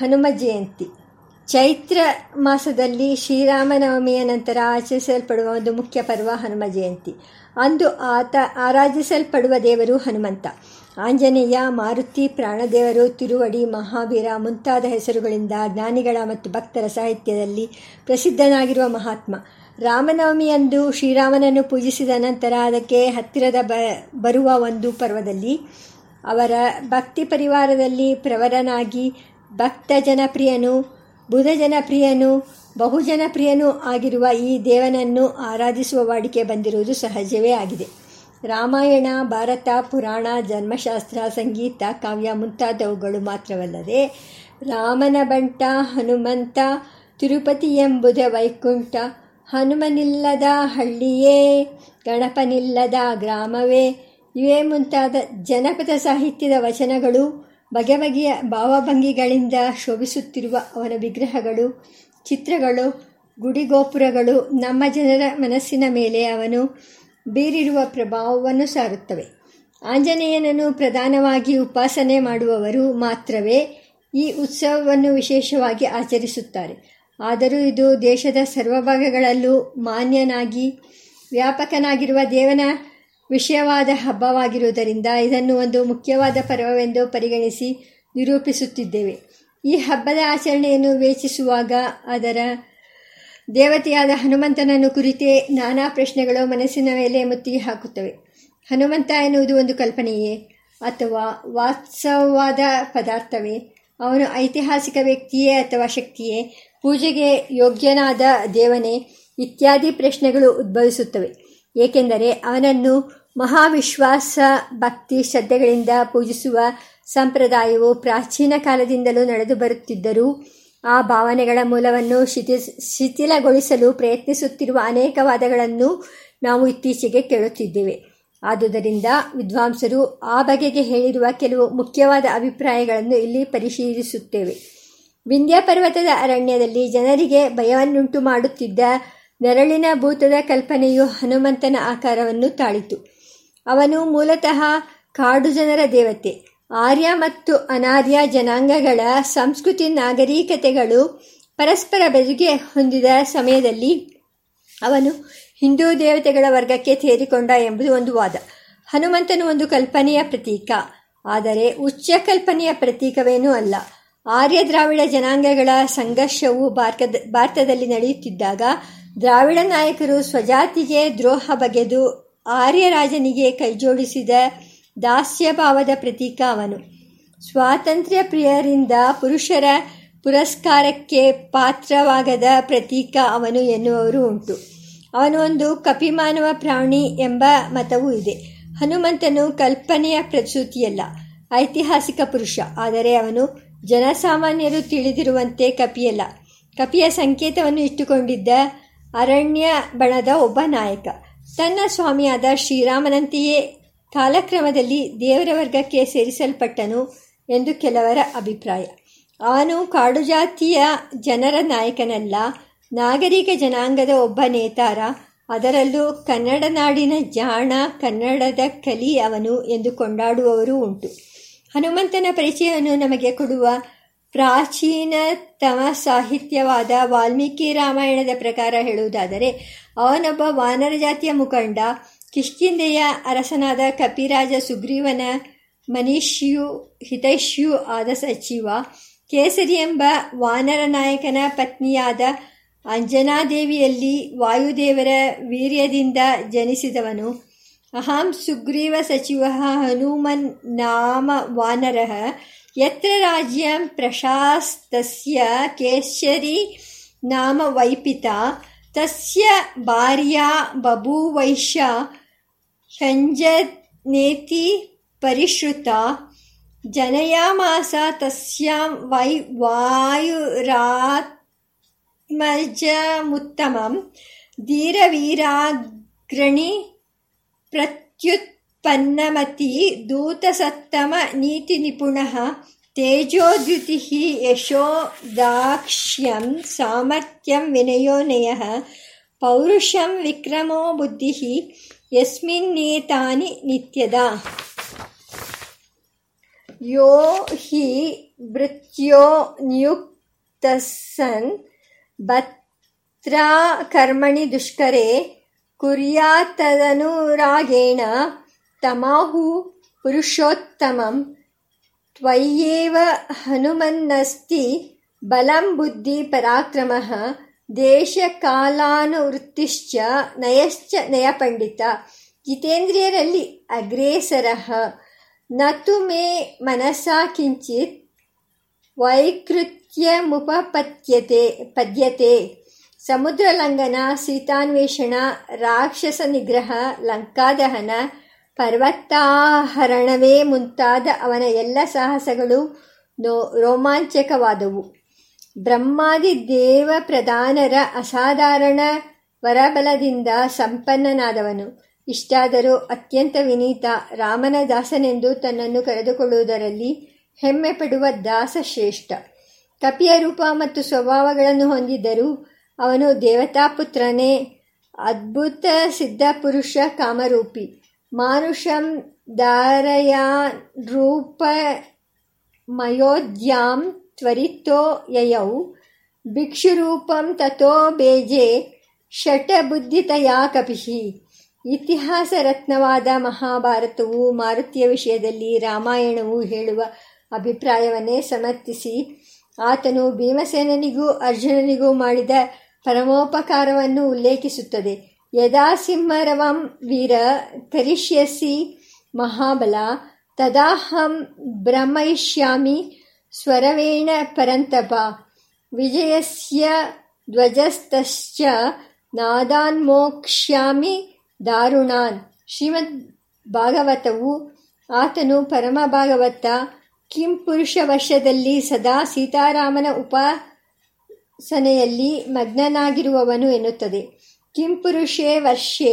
ಹನುಮ ಜಯಂತಿ. ಚೈತ್ರ ಮಾಸದಲ್ಲಿ ಶ್ರೀರಾಮನವಮಿಯ ನಂತರ ಆಚರಿಸಲ್ಪಡುವ ಒಂದು ಮುಖ್ಯ ಪರ್ವ ಹನುಮ ಜಯಂತಿ. ಅಂದು ಆತ ಆರಾಧಿಸಲ್ಪಡುವ ದೇವರು ಹನುಮಂತ. ಆಂಜನೇಯ, ಮಾರುತಿ, ಪ್ರಾಣದೇವರು, ತಿರುವಡಿ, ಮಹಾವೀರ ಮುಂತಾದ ಹೆಸರುಗಳಿಂದ ಜ್ಞಾನಿಗಳ ಮತ್ತು ಭಕ್ತರ ಸಾಹಿತ್ಯದಲ್ಲಿ ಪ್ರಸಿದ್ಧನಾಗಿರುವ ಮಹಾತ್ಮ. ರಾಮನವಮಿಯಂದು ಶ್ರೀರಾಮನನ್ನು ಪೂಜಿಸಿದ ನಂತರ ಅದಕ್ಕೆ ಹತ್ತಿರದ ಬ, ಬರುವ ಒಂದು ಪರ್ವದಲ್ಲಿ ಅವರ ಭಕ್ತಿ ಪರಿವಾರದಲ್ಲಿ ಪ್ರವರನಾಗಿ ಭಕ್ತ ಜನಪ್ರಿಯನು ಬುಧ ಜನಪ್ರಿಯನು ಬಹುಜನಪ್ರಿಯನೂ ಆಗಿರುವ ಈ ದೇವನನ್ನು ಆರಾಧಿಸುವ ವಾಡಿಕೆ ಬಂದಿರುವುದು ಸಹಜವೇ ಆಗಿದೆ. ರಾಮಾಯಣ, ಭಾರತ, ಪುರಾಣ ಜನ್ಮಶಾಸ್ತ್ರ ಸಂಗೀತ, ಕಾವ್ಯ ಮುಂತಾದವುಗಳು ಮಾತ್ರವಲ್ಲದೆ ರಾಮನ ಬಂಟ, ಹನುಮಂತ, ತಿರುಪತಿ ಎಂಬುದೇ ವೈಕುಂಠ, ಹನುಮನಿಲ್ಲದ ಹಳ್ಳಿಯೇ, ಗಣಪನಿಲ್ಲದ ಗ್ರಾಮವೇ, ಇವೇ ಮುಂತಾದ ಜನಪದ ಸಾಹಿತ್ಯದ ವಚನಗಳು ಬಗೆ ಬಗೆಯ ಭಾವಭಂಗಿಗಳಿಂದ ಶೋಭಿಸುತ್ತಿರುವ ಅವನ ವಿಗ್ರಹಗಳು, ಚಿತ್ರಗಳು, ಗುಡಿಗೋಪುರಗಳು ನಮ್ಮ ಜನರ ಮನಸ್ಸಿನ ಮೇಲೆ ಅವನು ಬೀರಿರುವ ಪ್ರಭಾವವನ್ನು ಸಾರುತ್ತವೆ. ಆಂಜನೇಯನನ್ನು ಪ್ರಧಾನವಾಗಿ ಉಪಾಸನೆ ಮಾಡುವವರು ಮಾತ್ರವೇ ಈ ಉತ್ಸವವನ್ನು ವಿಶೇಷವಾಗಿ ಆಚರಿಸುತ್ತಾರೆ. ಆದರೂ ಇದು ದೇಶದ ಸರ್ವಭಾಗಗಳಲ್ಲೂ ಮಾನ್ಯನಾಗಿ ವ್ಯಾಪಕನಾಗಿರುವ ದೇವನ ವಿಷಯವಾದ ಹಬ್ಬವಾಗಿರುವುದರಿಂದ ಇದನ್ನು ಒಂದು ಮುಖ್ಯವಾದ ಪರ್ವವೆಂದು ಪರಿಗಣಿಸಿ ನಿರೂಪಿಸುತ್ತಿದ್ದೇವೆ. ಈ ಹಬ್ಬದ ಆಚರಣೆಯನ್ನು ವೇಚಿಸುವಾಗ ಅದರ ದೇವತೆಯಾದ ಹನುಮಂತನನ್ನು ಕುರಿತೇ ನಾನಾ ಪ್ರಶ್ನೆಗಳು ಮನಸ್ಸಿನ ಮೇಲೆ ಮುತ್ತಿಗೆ ಹಾಕುತ್ತವೆ. ಹನುಮಂತ ಎನ್ನುವುದು ಒಂದು ಕಲ್ಪನೆಯೇ ಅಥವಾ ವಾಸ್ತವವಾದ ಪದಾರ್ಥವೇ? ಅವನು ಐತಿಹಾಸಿಕ ವ್ಯಕ್ತಿಯೇ ಅಥವಾ ಶಕ್ತಿಯೇ? ಪೂಜೆಗೆ ಯೋಗ್ಯನಾದ ದೇವನೇ? ಇತ್ಯಾದಿ ಪ್ರಶ್ನೆಗಳು ಉದ್ಭವಿಸುತ್ತವೆ. ಏಕೆಂದರೆ ಅವನನ್ನು ಮಹಾವಿಶ್ವಾಸ ಭಕ್ತಿ ಶ್ರದ್ಧೆಗಳಿಂದ ಪೂಜಿಸುವ ಸಂಪ್ರದಾಯವು ಪ್ರಾಚೀನ ಕಾಲದಿಂದಲೂ ನಡೆದು ಬರುತ್ತಿದ್ದರೂ, ಆ ಭಾವನೆಗಳ ಮೂಲವನ್ನು ಶಿಥಿ, ಶಿಥಿಲಗೊಳಿಸಲು ಪ್ರಯತ್ನಿಸುತ್ತಿರುವ ಅನೇಕ ವಾದಗಳನ್ನು ನಾವು ಇತ್ತೀಚೆಗೆ ಕೇಳುತ್ತಿದ್ದೇವೆ. ಆದುದರಿಂದ ವಿದ್ವಾಂಸರು ಆ ಬಗೆಗೆ ಹೇಳಿರುವ ಕೆಲವು ಮುಖ್ಯವಾದ ಅಭಿಪ್ರಾಯಗಳನ್ನು ಇಲ್ಲಿ ಪರಿಶೀಲಿಸುತ್ತೇವೆ. ವಿಂಧ್ಯ ಪರ್ವತದ ಅರಣ್ಯದಲ್ಲಿ ಜನರಿಗೆ ಭಯವನ್ನುಂಟು ಮಾಡುತ್ತಿದ್ದ ನೆರಳಿನ ಭೂತದ ಕಲ್ಪನೆಯು ಹನುಮಂತನ ಆಕಾರವನ್ನು ತಾಳಿತು. ಅವನು ಮೂಲತಃ ಕಾಡು ಜನರ ದೇವತೆ. ಆರ್ಯ ಮತ್ತು ಅನಾರ್ಯ ಜನಾಂಗಗಳ ಸಂಸ್ಕೃತಿ ನಾಗರಿಕತೆಗಳು ಪರಸ್ಪರ ಬೆದುಗೆ ಹೊಂದಿದ ಸಮಯದಲ್ಲಿ ಅವನು ಹಿಂದೂ ದೇವತೆಗಳ ವರ್ಗಕ್ಕೆ ಸೇರಿಕೊಂಡ ಎಂಬುದು ಒಂದು ವಾದ. ಹನುಮಂತನು ಒಂದು ಕಲ್ಪನೆಯ ಪ್ರತೀಕ. ಆದರೆ ಉಚ್ಚ ಕಲ್ಪನೆಯ ಪ್ರತೀಕವೇನೂ ಅಲ್ಲ. ಆರ್ಯ ದ್ರಾವಿಡ ಜನಾಂಗಗಳ ಸಂಘರ್ಷವು ಭಾರತದ, ಭಾರತದಲ್ಲಿ ನಡೆಯುತ್ತಿದ್ದಾಗ ದ್ರಾವಿಡ ನಾಯಕರು ಸ್ವಜಾತಿಗೆ ದ್ರೋಹ ಬಗೆದು ಆರ್ಯರಾಜನಿಗೆ ಕೈಜೋಡಿಸಿದ ದಾಸ್ಯಭಾವದ ಪ್ರತೀಕ ಅವನು. ಸ್ವಾತಂತ್ರ್ಯ ಪ್ರಿಯರಿಂದ ಪುರುಷರ ಪುರಸ್ಕಾರಕ್ಕೆ ಪಾತ್ರವಾಗದ ಪ್ರತೀಕ ಅವನು ಎನ್ನುವರು ಉಂಟು. ಅವನು ಒಂದು ಕಪಿಮಾನವ ಪ್ರಾಣಿ ಎಂಬ ಮತವೂ ಇದೆ. ಹನುಮಂತನು ಕಲ್ಪನೆಯ ಪ್ರಸೂತಿಯಲ್ಲ, ಐತಿಹಾಸಿಕ ಪುರುಷ. ಆದರೆ ಅವನು ಜನಸಾಮಾನ್ಯರು ತಿಳಿದಿರುವಂತೆ ಕಪಿಯಲ್ಲ. ಕಪಿಯ ಸಂಕೇತವನ್ನು ಇಟ್ಟುಕೊಂಡಿದ್ದ ಅರಣ್ಯ ಬಣದ ಒಬ್ಬ ನಾಯಕ. ತನ್ನ ಸ್ವಾಮಿಯಾದ ಶ್ರೀರಾಮನಂತೆಯೇ ಕಾಲಕ್ರಮದಲ್ಲಿ ದೇವರ ವರ್ಗಕ್ಕೆ ಸೇರಿಸಲ್ಪಟ್ಟನು ಎಂದು ಕೆಲವರ ಅಭಿಪ್ರಾಯ. ಅವನು ಕಾಡು ಜಾತಿಯ ಜನರ ನಾಯಕನಲ್ಲ, ನಾಗರಿಕ ಜನಾಂಗದ ಒಬ್ಬ ನೇತಾರ. ಅದರಲ್ಲೂ ಕನ್ನಡ ನಾಡಿನ ಜಾಣ, ಕನ್ನಡದ ಕಲಿ ಅವನು ಎಂದು ಕೊಂಡಾಡುವವರೂ ಉಂಟು. ಹನುಮಂತನ ಪರಿಚಯವನ್ನು ನಮಗೆ ಕೊಡುವ ಪ್ರಾಚೀನತಮ ಸಾಹಿತ್ಯವಾದ ವಾಲ್ಮೀಕಿ ರಾಮಾಯಣದ ಪ್ರಕಾರ ಹೇಳುವುದಾದರೆ, ಅವನೊಬ್ಬ ವಾನರ ಜಾತಿಯ ಮುಖಂಡ ಕಿಷ್ಕಿಂದೆಯ ಅರಸನಾದ ಕಪಿರಾಜ ಸುಗ್ರೀವನ ಮನೀಷ್ಯು, ಹಿತೈಷ್ಯು ಆದ ಸಚಿವ, ಕೇಸರಿ ಎಂಬ ವಾನರ ನಾಯಕನ ಪತ್ನಿಯಾದ ಅಂಜನಾದೇವಿಯಲ್ಲಿ ವಾಯುದೇವರ ವೀರ್ಯದಿಂದ ಜನಿಸಿದವನು. ಅಹಂ ಸುಗ್ರೀವ ಸಚಿವ ಹನುಮನ್ ನಾಮ ವಾನರ. ಯತ್ರ ರಾಜ್ಯಂ ಪ್ರಶಾಸ್ತಸ್ಯ ಕೇಸರಿ ನಾಮ ವೈಪಿತ ತಸ್ಯ ಭಾರ್ಯಾ ಬಭೂವೈಶ್ಯ ಕಂಜನೇತಿ ಪರಿಶ್ರುತ ಜನಯಾಮಾಸ ತಸ್ಯಾಂ ವೈ ವಾಯುರಾತ್ಮಜಮುತ್ತಮಂ ಧೀರವೀರಾಗ್ರಣಿ ಪ್ರತ್ಯುತ್ಪನ್ನಮತಿ ದೂತಸತ್ತಮ ನೀತಿ ನಿಪುಣ ತೇಜೋದ್ಯುತಿ ಯಶೋ ದಾಕ್ಷ್ಯಂ ಸಾಮರ್ಥ್ಯಂ ವಿನಯೋನಯ ಪೌರುಷಂ ವಿಕ್ರಮೋ ಬುದ್ಧಿ ಯಸ್ಮಿನ್ನೇತಾನಿ ನಿತ್ಯದ. ಯೋ ಹಿ ಭೃತ್ಯೋ ನಿಯುಕ್ತಸನ್ ಭತ್ರಾ ಕರ್ಮಣಿ ದುಷ್ಕರೆ ಕುರ್ಯಾತ್ತದನುರಾಗೇಣ ತಮಾಹು ಪುರುಷೋತ್ತಮಂ ತ್ವಯ್ಯೇವ ಹನುಮನ್ನಸ್ತಿ ಬಲಂ ಬುದ್ಧಿ ಪರಾಕ್ರಮಃ ದೇಶಕಾಲಾನುವೃತ್ತಿಶ್ಚ ನಯಶ್ಚ ನಯಪಂಡಿತ ಜಿತೇಂದ್ರಿಯರಲ್ಲಿ ಅಗ್ರೇಸರಃ ನತು ಮೇ ಮನಸಾ ಕಿಂಚಿತ್ ವೈಕೃತ್ಯಮುಪಪತ್ಯತೆ ಪದ್ಯತೆ ಸಮುದ್ರಲಂಘನ ಸೀತಾನ್ವೇಷಣ ರಾಕ್ಷಸ ನಿಗ್ರಹ ಲಂಕಾದಹನ ಪರ್ವತಾಹರಣವೇ ಮುಂತಾದ ಅವನ ಎಲ್ಲ ಸಾಹಸಗಳು ನೋ ರೋಮಾಂಚಕವಾದವು. ಬ್ರಹ್ಮಾದಿ ದೇವ ಪ್ರಧಾನರ ಅಸಾಧಾರಣ ವರಬಲದಿಂದ ಸಂಪನ್ನನಾದವನು. ಇಷ್ಟಾದರೂ ಅತ್ಯಂತ ವಿನೀತ ರಾಮನ ದಾಸನೆಂದು ತನ್ನನ್ನು ಕರೆದುಕೊಳ್ಳುವುದರಲ್ಲಿ ಹೆಮ್ಮೆ ಪಡುವ ದಾಸ ಶ್ರೇಷ್ಠ. ಕಪಿಯ ರೂಪ ಮತ್ತು ಸ್ವಭಾವಗಳನ್ನು ಹೊಂದಿದ್ದರೂ ಅವನು ದೇವತಾಪುತ್ರನೇ ಅದ್ಭುತ ಸಿದ್ಧಪುರುಷ ಕಾಮರೂಪಿ. ಮಾನುಷಂ ಮಯೋದ್ಯಾಂ ತ್ವರಿತೋ ಯಯೌ ಭಿಕ್ಷುರೂಪಂ ತಥೋ ಬೇಜೆ ಷಟಬುದ್ಧಿತಯಾ ಕಪಿಹಿ ಇತಿಹಾಸ ರತ್ನವಾದ ಮಹಾಭಾರತವು ಮಾರುತಿಯ ವಿಷಯದಲ್ಲಿ ರಾಮಾಯಣವು ಹೇಳುವ ಅಭಿಪ್ರಾಯವನ್ನೇ ಸಮರ್ಥಿಸಿ, ಆತನು ಭೀಮಸೇನನಿಗೂ ಅರ್ಜುನನಿಗೂ ಮಾಡಿದ ಪರಮೋಪಕಾರವನ್ನು ಉಲ್ಲೇಖಿಸುತ್ತದೆ. ಯದಾ ಸಿಂಹರವಂ ವೀರ ಕರಿಷ್ಯಸಿ ಮಹಾಬಲ ತದಾಹಂ ಭ್ರಮಯಿಷ್ಯಾಮಿ ಸ್ವರವೇಣ ಪರಂತಪ ವಿಜಯಸ್ಯ ಧ್ವಜಸ್ತಶ್ಚ ನಾದಾನ್ಮೋಕ್ಷ್ಯಾಮಿ ದಾರುಣಾನ್ ಶ್ರೀಮದ್ ಭಾಗವತವು ಆತನು ಪರಮ ಭಾಗವತ ಕಿಂ ಪುರುಷ ವರ್ಷದಲ್ಲಿ ಸದಾ ಸೀತಾರಾಮನ ಉಪಾಸನೆಯಲ್ಲಿ ಮಗ್ನನಾಗಿರುವವನು ಎನ್ನುತ್ತದೆ. ಕಿಂ ಪುರುಷೇ ವರ್ಷೆ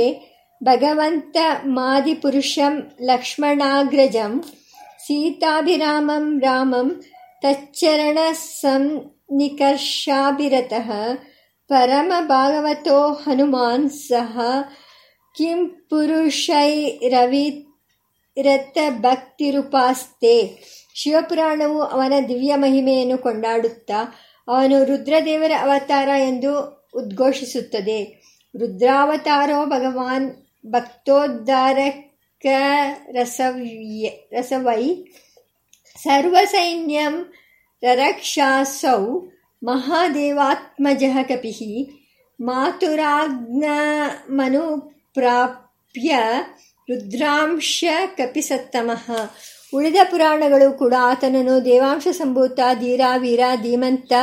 ಭಗವಂತ ಮಾದಿಪುರುಷಂ ಲಕ್ಷ್ಮಣಾಗ್ರಜಂ ಸೀತಾಭಿರಾಮಂ ರಾಮಂ ತಚ್ಚರಣ ಸಂನಿಕರ್ಷಾಭಿರತಃ ಪರಮ ಭಾಗವತೋ ಹನುಮಾನ್ ಸಹ ಕಿಂ ಪುರುಷೈರವಿರತ ಭಕ್ತಿರುಪಾಸ್ತೆ ಶಿವಪುರಾಣವು ಅವನ ದಿವ್ಯ ಮಹಿಮೆಯನ್ನು ಕೊಂಡಾಡುತ್ತಾ ಅವನು ರುದ್ರದೇವರ ಅವತಾರ ಎಂದು ಉದ್ಘೋಷಿಸುತ್ತದೆ. ರುದ್ರಾವತಾರೋ ಭಗವಾನ್ ಭಕ್ತೋದ್ಧಾರಕ ರಸವ್ಯ ರಸವೈ. ಸರ್ವಸೈನ್ಯಂ ರರಕ್ಷಾಸೌ ಮಹಾದೇವಾತ್ಮಜಃ ಮಾತುರಾಜ್ಞಮನು ಮಾತುರಾಜ್ಞಮನುಪ್ರಾಪ್ಯ ರುದ್ರಾಂಶ ಕಪಿಸತ್ತಮಃ. ಉಳಿದ ಪುರಾಣಗಳು ಕೂಡ ಆತನನ್ನು ದೇವಾಂಶ ಸಂಭೂತ ಧೀರಾವೀರ ಧೀಮಂತ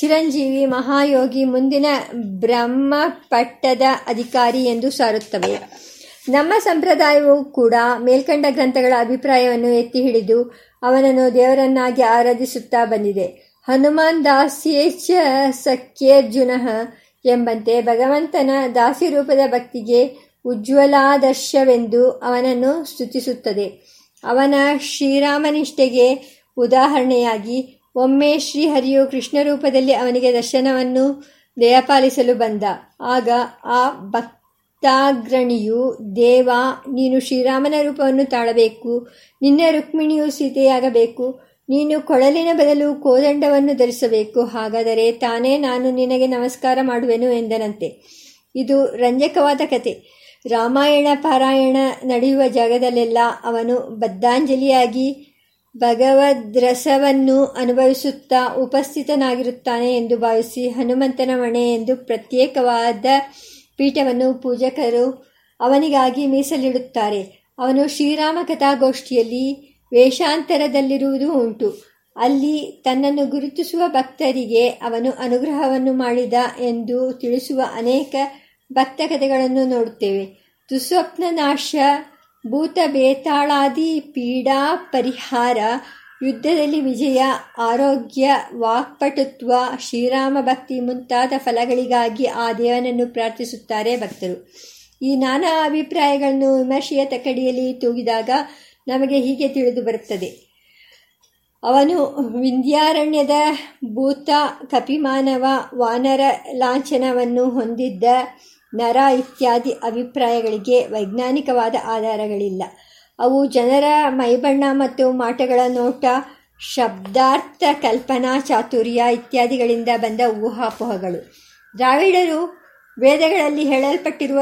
ಚಿರಂಜೀವಿ ಮಹಾಯೋಗಿ ಮುಂದಿನ ಬ್ರಹ್ಮ ಪಟ್ಟದ ಅಧಿಕಾರಿ ಎಂದು ಸಾರುತ್ತವೆ. ನಮ್ಮ ಸಂಪ್ರದಾಯವು ಕೂಡ ಮೇಲ್ಕಂಡ ಗ್ರಂಥಗಳ ಅಭಿಪ್ರಾಯವನ್ನು ಎತ್ತಿ ಹಿಡಿದು ಅವನನ್ನು ದೇವರನ್ನಾಗಿ ಆರಾಧಿಸುತ್ತಾ ಬಂದಿದೆ. ಹನುಮಾನ್ ದಾಸ್ಯೇಚ ಸಖ್ಯರ್ಜುನ ಎಂಬಂತೆ ಭಗವಂತನ ದಾಸಿ ರೂಪದ ಭಕ್ತಿಗೆ ಉಜ್ವಲಾದರ್ಶವೆಂದು ಅವನನ್ನು ಸ್ತುತಿಸುತ್ತದೆ. ಅವನ ಶ್ರೀರಾಮನಿಷ್ಠೆಗೆ ಉದಾಹರಣೆಯಾಗಿ ಒಮ್ಮೆ ಶ್ರೀಹರಿಯು ಕೃಷ್ಣ ರೂಪದಲ್ಲಿ ಅವನಿಗೆ ದರ್ಶನವನ್ನು ದಯಪಾಲಿಸಲು ಬಂದ. ಆಗ ಆ ಭಕ್ತಾಗ್ರಣಿಯು, ದೇವ, ನೀನು ಶ್ರೀರಾಮನ ರೂಪವನ್ನು ತಾಳಬೇಕು, ನಿನ್ನ ರುಕ್ಮಿಣಿಯು ಸೀತೆಯಾಗಬೇಕು, ನೀನು ಕೊಳಲಿನ ಬದಲು ಕೋದಂಡವನ್ನು ಧರಿಸಬೇಕು, ಹಾಗಾದರೆ ತಾನೇ ನಾನು ನಿನಗೆ ನಮಸ್ಕಾರ ಮಾಡುವೆನು ಎಂದನಂತೆ. ಇದು ರಂಜಕವಾದ ಕತೆ. ರಾಮಾಯಣ, ಪಾರಾಯಣ ನಡೆಯುವ ಜಾಗದಲ್ಲೆಲ್ಲ ಅವನು ಬದ್ಧಾಂಜಲಿಯಾಗಿ ಭಗವದ್ರಸವನ್ನು ಅನುಭವಿಸುತ್ತಾ ಉಪಸ್ಥಿತನಾಗಿರುತ್ತಾನೆ ಎಂದು ಭಾವಿಸಿ ಹನುಮಂತನ ಮಣೆ ಎಂದು ಪ್ರತ್ಯೇಕವಾದ ಪೀಠವನ್ನು ಪೂಜಕರು ಅವನಿಗಾಗಿ ಮೀಸಲಿಡುತ್ತಾರೆ. ಅವನು ಶ್ರೀರಾಮ ಕಥಾಗೋಷ್ಠಿಯಲ್ಲಿ ವೇಷಾಂತರದಲ್ಲಿರುವುದು ಉಂಟು. ಅಲ್ಲಿ ತನ್ನನ್ನು ಗುರುತಿಸುವ ಭಕ್ತರಿಗೆ ಅವನು ಅನುಗ್ರಹವನ್ನು ಮಾಡಿದ ಎಂದು ತಿಳಿಸುವ ಅನೇಕ ಭಕ್ತ ಕಥೆಗಳನ್ನು ನೋಡುತ್ತೇವೆ. ದುಸ್ವಪ್ನ ನಾಶ ಭೂತ ಬೇತಾಳಾದಿ ಪೀಡಾ ಪರಿಹಾರ, ಯುದ್ಧದಲ್ಲಿ ವಿಜಯ, ಆರೋಗ್ಯ, ವಾಕ್ಪಟುತ್ವ, ಶ್ರೀರಾಮ ಭಕ್ತಿ ಮುಂತಾದ ಫಲಗಳಿಗಾಗಿ ಆ ದೇವನನ್ನು ಪ್ರಾರ್ಥಿಸುತ್ತಾರೆ ಭಕ್ತರು. ಈ ನಾನಾ ಅಭಿಪ್ರಾಯಗಳನ್ನು ವಿಮರ್ಶೆಯ ತಕ್ಕಡಿಯಲ್ಲಿ ತೂಗಿದಾಗ ನಮಗೆ ಹೀಗೆ ತಿಳಿದು ಬರುತ್ತದೆ. ಅವನು ವಿಂಧ್ಯಾರಣ್ಯದ ಭೂತ ಕಪಿಮಾನವ ವಾನರ ಲಾಂಛನವನ್ನು ಹೊಂದಿದ್ದ ನರ ಇತ್ಯಾದಿ ಅಭಿಪ್ರಾಯಗಳಿಗೆ ವೈಜ್ಞಾನಿಕವಾದ ಆಧಾರಗಳಿಲ್ಲ. ಅವು ಜನರ ಮೈಬಣ್ಣ ಮತ್ತು ಮಾಟಗಳ ನೋಟ, ಶಬ್ದಾರ್ಥ ಕಲ್ಪನಾ ಚಾತುರ್ಯ ಇತ್ಯಾದಿಗಳಿಂದ ಬಂದ ಊಹಾಪೋಹಗಳು. ದ್ರಾವಿಡರು ವೇದಗಳಲ್ಲಿ ಹೇಳಲ್ಪಟ್ಟಿರುವ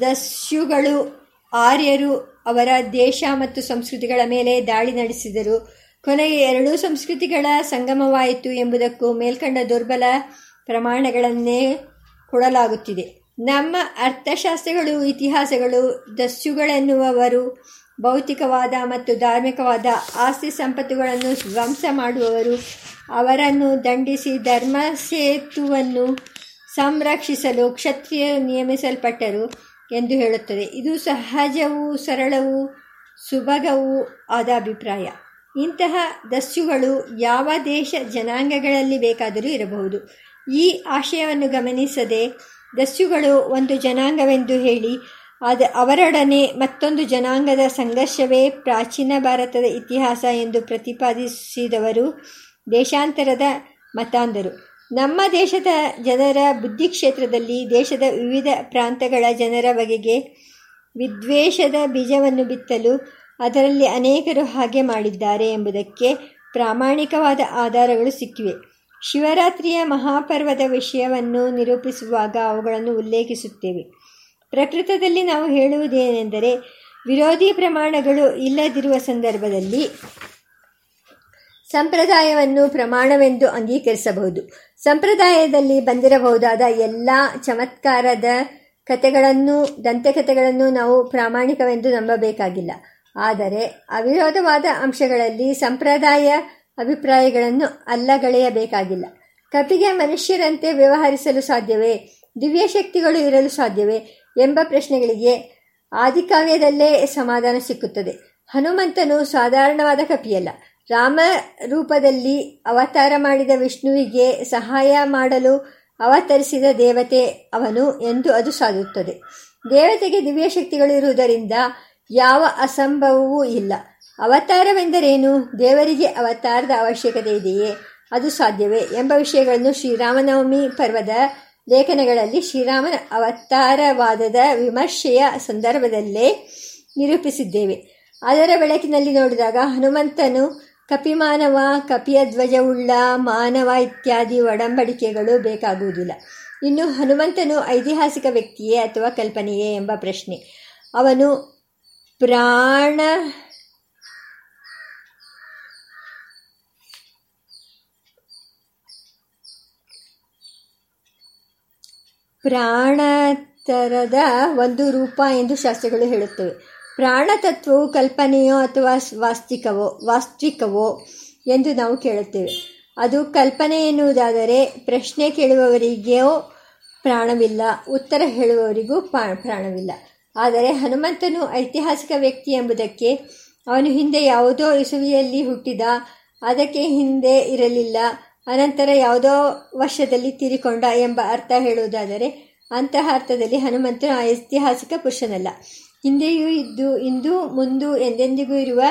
ದಸ್ಯುಗಳು, ಆರ್ಯರು ಅವರ ದೇಶ ಮತ್ತು ಸಂಸ್ಕೃತಿಗಳ ಮೇಲೆ ದಾಳಿ ನಡೆಸಿದರು. ಕೊನೆಗೆ ಎರಡೂ ಸಂಸ್ಕೃತಿಗಳ ಸಂಗಮವಾಯಿತು ಎಂಬುದಕ್ಕೂ ಮೇಲ್ಕಂಡ ದುರ್ಬಲ ಪ್ರಮಾಣಗಳನ್ನೇ ಕೊಡಲಾಗುತ್ತಿದೆ. ನಮ್ಮ ಅರ್ಥಶಾಸ್ತ್ರಗಳು, ಇತಿಹಾಸಗಳು ದಸ್ಯುಗಳೆನ್ನುವವರು ಭೌತಿಕವಾದ ಮತ್ತು ಧಾರ್ಮಿಕವಾದ ಆಸ್ತಿ ಸಂಪತ್ತುಗಳನ್ನು ಧ್ವಂಸ ಮಾಡುವವರು. ಅವರನ್ನು ದಂಡಿಸಿ ಧರ್ಮ ಸೇತುವನ್ನು ಸಂರಕ್ಷಿಸಲು ಕ್ಷತ್ರಿಯರು ನಿಯಮಿಸಲ್ಪಟ್ಟರು ಎಂದು ಹೇಳುತ್ತದೆ. ಇದು ಸಹಜವೂ ಸರಳವೂ ಸುಭಗವೂ ಆದ ಅಭಿಪ್ರಾಯ. ಇಂತಹ ದಸ್ಯುಗಳು ಯಾವ ದೇಶ ಜನಾಂಗಗಳಲ್ಲಿ ಬೇಕಾದರೂ ಇರಬಹುದು. ಈ ಆಶಯವನ್ನು ಗಮನಿಸದೆ ದಸ್ಯುಗಳು ಒಂದು ಜನಾಂಗವೆಂದು ಹೇಳಿ ಅದ ಅವರೊಡನೆ ಮತ್ತೊಂದು ಜನಾಂಗದ ಸಂಘರ್ಷವೇ ಪ್ರಾಚೀನ ಭಾರತದ ಇತಿಹಾಸ ಎಂದು ಪ್ರತಿಪಾದಿಸಿದವರು ದೇಶಾಂತರದ ಮತಾಂಧರು. ನಮ್ಮ ದೇಶದ ಜನರ ಬುದ್ಧಿ ಕ್ಷೇತ್ರದಲ್ಲಿ ದೇಶದ ವಿವಿಧ ಪ್ರಾಂತಗಳ ಜನರ ಬಗೆಗೆ ವಿದ್ವೇಷದ ಬೀಜವನ್ನು ಬಿತ್ತಲು ಅದರಲ್ಲಿ ಅನೇಕರು ಹಾಗೆ ಮಾಡಿದ್ದಾರೆ ಎಂಬುದಕ್ಕೆ ಪ್ರಾಮಾಣಿಕವಾದ ಆಧಾರಗಳು ಸಿಕ್ಕಿವೆ. ಶಿವರಾತ್ರಿಯ ಮಹಾಪರ್ವದ ವಿಷಯವನ್ನು ನಿರೂಪಿಸುವಾಗ ಅವುಗಳನ್ನು ಉಲ್ಲೇಖಿಸುತ್ತೇವೆ. ಪ್ರಕೃತದಲ್ಲಿ ನಾವು ಹೇಳುವುದೇನೆಂದರೆ, ವಿರೋಧಿ ಪ್ರಮಾಣಗಳು ಇಲ್ಲದಿರುವ ಸಂದರ್ಭದಲ್ಲಿ ಸಂಪ್ರದಾಯವನ್ನು ಪ್ರಮಾಣವೆಂದು ಅಂಗೀಕರಿಸಬಹುದು. ಸಂಪ್ರದಾಯದಲ್ಲಿ ಬಂದಿರಬಹುದಾದ ಎಲ್ಲ ಚಮತ್ಕಾರದ ಕಥೆಗಳನ್ನು ದಂತಕಥೆಗಳನ್ನು ನಾವು ಪ್ರಾಮಾಣಿಕವೆಂದು ನಂಬಬೇಕಾಗಿಲ್ಲ. ಆದರೆ, ಅವಿರೋಧವಾದ ಅಂಶಗಳಲ್ಲಿ ಸಂಪ್ರದಾಯ ಅಭಿಪ್ರಾಯಗಳನ್ನು ಅಲ್ಲಗಳೆಯಬೇಕಾಗಿಲ್ಲ. ಕಪಿಗೆ ಮನುಷ್ಯರಂತೆ ವ್ಯವಹರಿಸಲು ಸಾಧ್ಯವೇ? ದಿವ್ಯಶಕ್ತಿಗಳು ಇರಲು ಸಾಧ್ಯವೇ? ಎಂಬ ಪ್ರಶ್ನೆಗಳಿಗೆ ಆದಿಕಾವ್ಯದಲ್ಲೇ ಸಮಾಧಾನ ಸಿಕ್ಕುತ್ತದೆ. ಹನುಮಂತನು ಸಾಧಾರಣವಾದ ಕಪಿಯಲ್ಲ. ರಾಮ ರೂಪದಲ್ಲಿ ಅವತಾರ ಮಾಡಿದ ವಿಷ್ಣುವಿಗೆ ಸಹಾಯ ಮಾಡಲು ಅವತರಿಸಿದ ದೇವತೆ ಅವನು ಎಂದು ಅದು ಸಾಧುತ್ತದೆ ದೇವತೆಗೆ ದಿವ್ಯಶಕ್ತಿಗಳು ಇರುವುದರಿಂದ ಯಾವ ಅಸಂಭವವೂ ಇಲ್ಲ. ಅವತಾರವೆಂದರೇನು? ದೇವರಿಗೆ ಅವತಾರದ ಅವಶ್ಯಕತೆ ಇದೆಯೇ? ಅದು ಸಾಧ್ಯವೇ? ಎಂಬ ವಿಷಯಗಳನ್ನು ಶ್ರೀರಾಮನವಮಿ ಪರ್ವದ ಲೇಖನಗಳಲ್ಲಿ ಶ್ರೀರಾಮನ ಅವತಾರವಾದದ ವಿಮರ್ಶೆಯ ಸಂದರ್ಭದಲ್ಲೇ ನಿರೂಪಿಸಿದ್ದೇವೆ. ಅದರ ಬೆಳಕಿನಲ್ಲಿ ನೋಡಿದಾಗ ಹನುಮಂತನು ಕಪಿಮಾನವ, ಕಪಿಯ ಧ್ವಜವುಳ್ಳ, ಮಾನವ ಇತ್ಯಾದಿ ಒಡಂಬಡಿಕೆಗಳು ಬೇಕಾಗುವುದಿಲ್ಲ. ಇನ್ನು ಹನುಮಂತನು ಐತಿಹಾಸಿಕ ವ್ಯಕ್ತಿಯೇ ಅಥವಾ ಕಲ್ಪನೆಯೇ ಎಂಬ ಪ್ರಶ್ನೆ. ಅವನು ಪ್ರಾಣ ಪ್ರಾಣತರದ ಒಂದು ರೂಪ ಎಂದು ಶಾಸ್ತ್ರಗಳು ಹೇಳುತ್ತವೆ. ಪ್ರಾಣತತ್ವವು ಕಲ್ಪನೆಯೋ ಅಥವಾ ವಾಸ್ತವಿಕವೋ ವಾಸ್ತವಿಕವೋ ಎಂದು ನಾವು ಕೇಳುತ್ತೇವೆ. ಅದು ಕಲ್ಪನೆ ಎನ್ನುವುದಾದರೆ ಪ್ರಶ್ನೆ ಕೇಳುವವರಿಗೋ ಪ್ರಾಣವಿಲ್ಲ, ಉತ್ತರ ಹೇಳುವವರಿಗೂ ಪ್ರಾಣವಿಲ್ಲ. ಆದರೆ ಹನುಮಂತನು ಐತಿಹಾಸಿಕ ವ್ಯಕ್ತಿ ಎಂಬುದಕ್ಕೆ ಅವನು ಹಿಂದೆ ಯಾವುದೋ ಇಸುವಿಯಲ್ಲಿ ಹುಟ್ಟಿದ, ಅದಕ್ಕೆ ಹಿಂದೆ ಇರಲಿಲ್ಲ ಅನಂತರ ಯಾವುದೋ ವರ್ಷದಲ್ಲಿ ತೀರಿಕೊಂಡ ಎಂಬ ಅರ್ಥ ಹೇಳುವುದಾದರೆ, ಅಂತಹ ಅರ್ಥದಲ್ಲಿ ಹನುಮಂತನು ಐತಿಹಾಸಿಕ ಪುರುಷನಲ್ಲ. ಹಿಂದೆಯೂ ಇದ್ದು, ಇಂದು ಮುಂದು ಎಂದೆಂದಿಗೂ ಇರುವ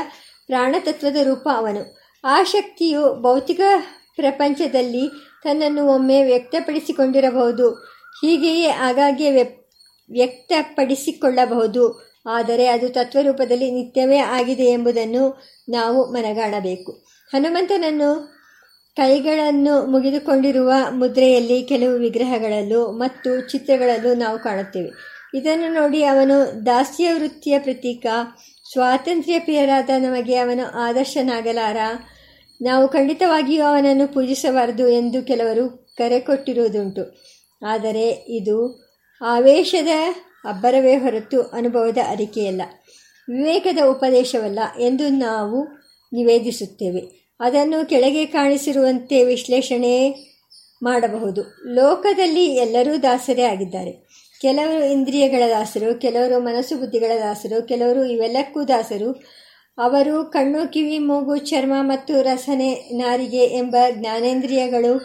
ಪ್ರಾಣತತ್ವದ ರೂಪ ಅವನು. ಆ ಶಕ್ತಿಯು ಭೌತಿಕ ಪ್ರಪಂಚದಲ್ಲಿ ತನ್ನನ್ನು ಒಮ್ಮೆ ವ್ಯಕ್ತಪಡಿಸಿಕೊಂಡಿರಬಹುದು. ಹೀಗೆಯೇ ಆಗಾಗ್ಗೆ ವ್ಯಕ್ತಪಡಿಸಿಕೊಳ್ಳಬಹುದು. ಆದರೆ ಅದು ತತ್ವರೂಪದಲ್ಲಿ ನಿತ್ಯವೇ ಆಗಿದೆ ಎಂಬುದನ್ನು ನಾವು ಮನಗಾಣಬೇಕು. ಹನುಮಂತನನ್ನು ಕೈಗಳನ್ನು ಮುಗಿದುಕೊಂಡಿರುವ ಮುದ್ರೆಯಲ್ಲಿ ಕೆಲವು ವಿಗ್ರಹಗಳಲ್ಲೂ ಮತ್ತು ಚಿತ್ರಗಳಲ್ಲೂ ನಾವು ಕಾಣುತ್ತೇವೆ. ಇದನ್ನು ನೋಡಿ ಅವನು ದಾಸ್ಯ ವೃತ್ತಿಯ ಪ್ರತೀಕ ಸ್ವಾತಂತ್ರ್ಯ ಪ್ರಿಯರಾದ ನಮಗೆ ಅವನು ಆದರ್ಶನಾಗಲಾರ, ನಾವು ಖಂಡಿತವಾಗಿಯೂ ಅವನನ್ನು ಪೂಜಿಸಬಾರದು ಎಂದು ಕೆಲವರು ಕರೆ ಕೊಟ್ಟಿರುವುದುಂಟು. ಆದರೆ ಇದು ಆವೇಶದ ಅಬ್ಬರವೇ ಹೊರತು ಅನುಭವದ ಅರಿಕೆಯಲ್ಲ, ವಿವೇಕದ ಉಪದೇಶವಲ್ಲ ಎಂದು ನಾವು ನಿವೇದಿಸುತ್ತೇವೆ. ಅದನ್ನು ಕೆಳಗೆ ಕಾಣಿಸಿರುವಂತೆ ವಿಶ್ಲೇಷಣೆ ಮಾಡಬಹುದು. ಲೋಕದಲ್ಲಿ ಎಲ್ಲರೂ ದಾಸರೇ ಆಗಿದ್ದಾರೆ. ಕೆಲವರು ಇಂದ್ರಿಯಗಳ ದಾಸರು, ಕೆಲವರು ಮನಸ್ಸು ಬುದ್ಧಿಗಳ ದಾಸರು, ಕೆಲವರು ಇವೆಲ್ಲಕ್ಕೂ ದಾಸರು. ಅವರು ಕಣ್ಣು, ಕಿವಿ, ಮೂಗು, ಚರ್ಮ ಮತ್ತು ರಸನೆ, ನಾರಿಗೆ ಎಂಬ ಜ್ಞಾನೇಂದ್ರಿಯಗಳು.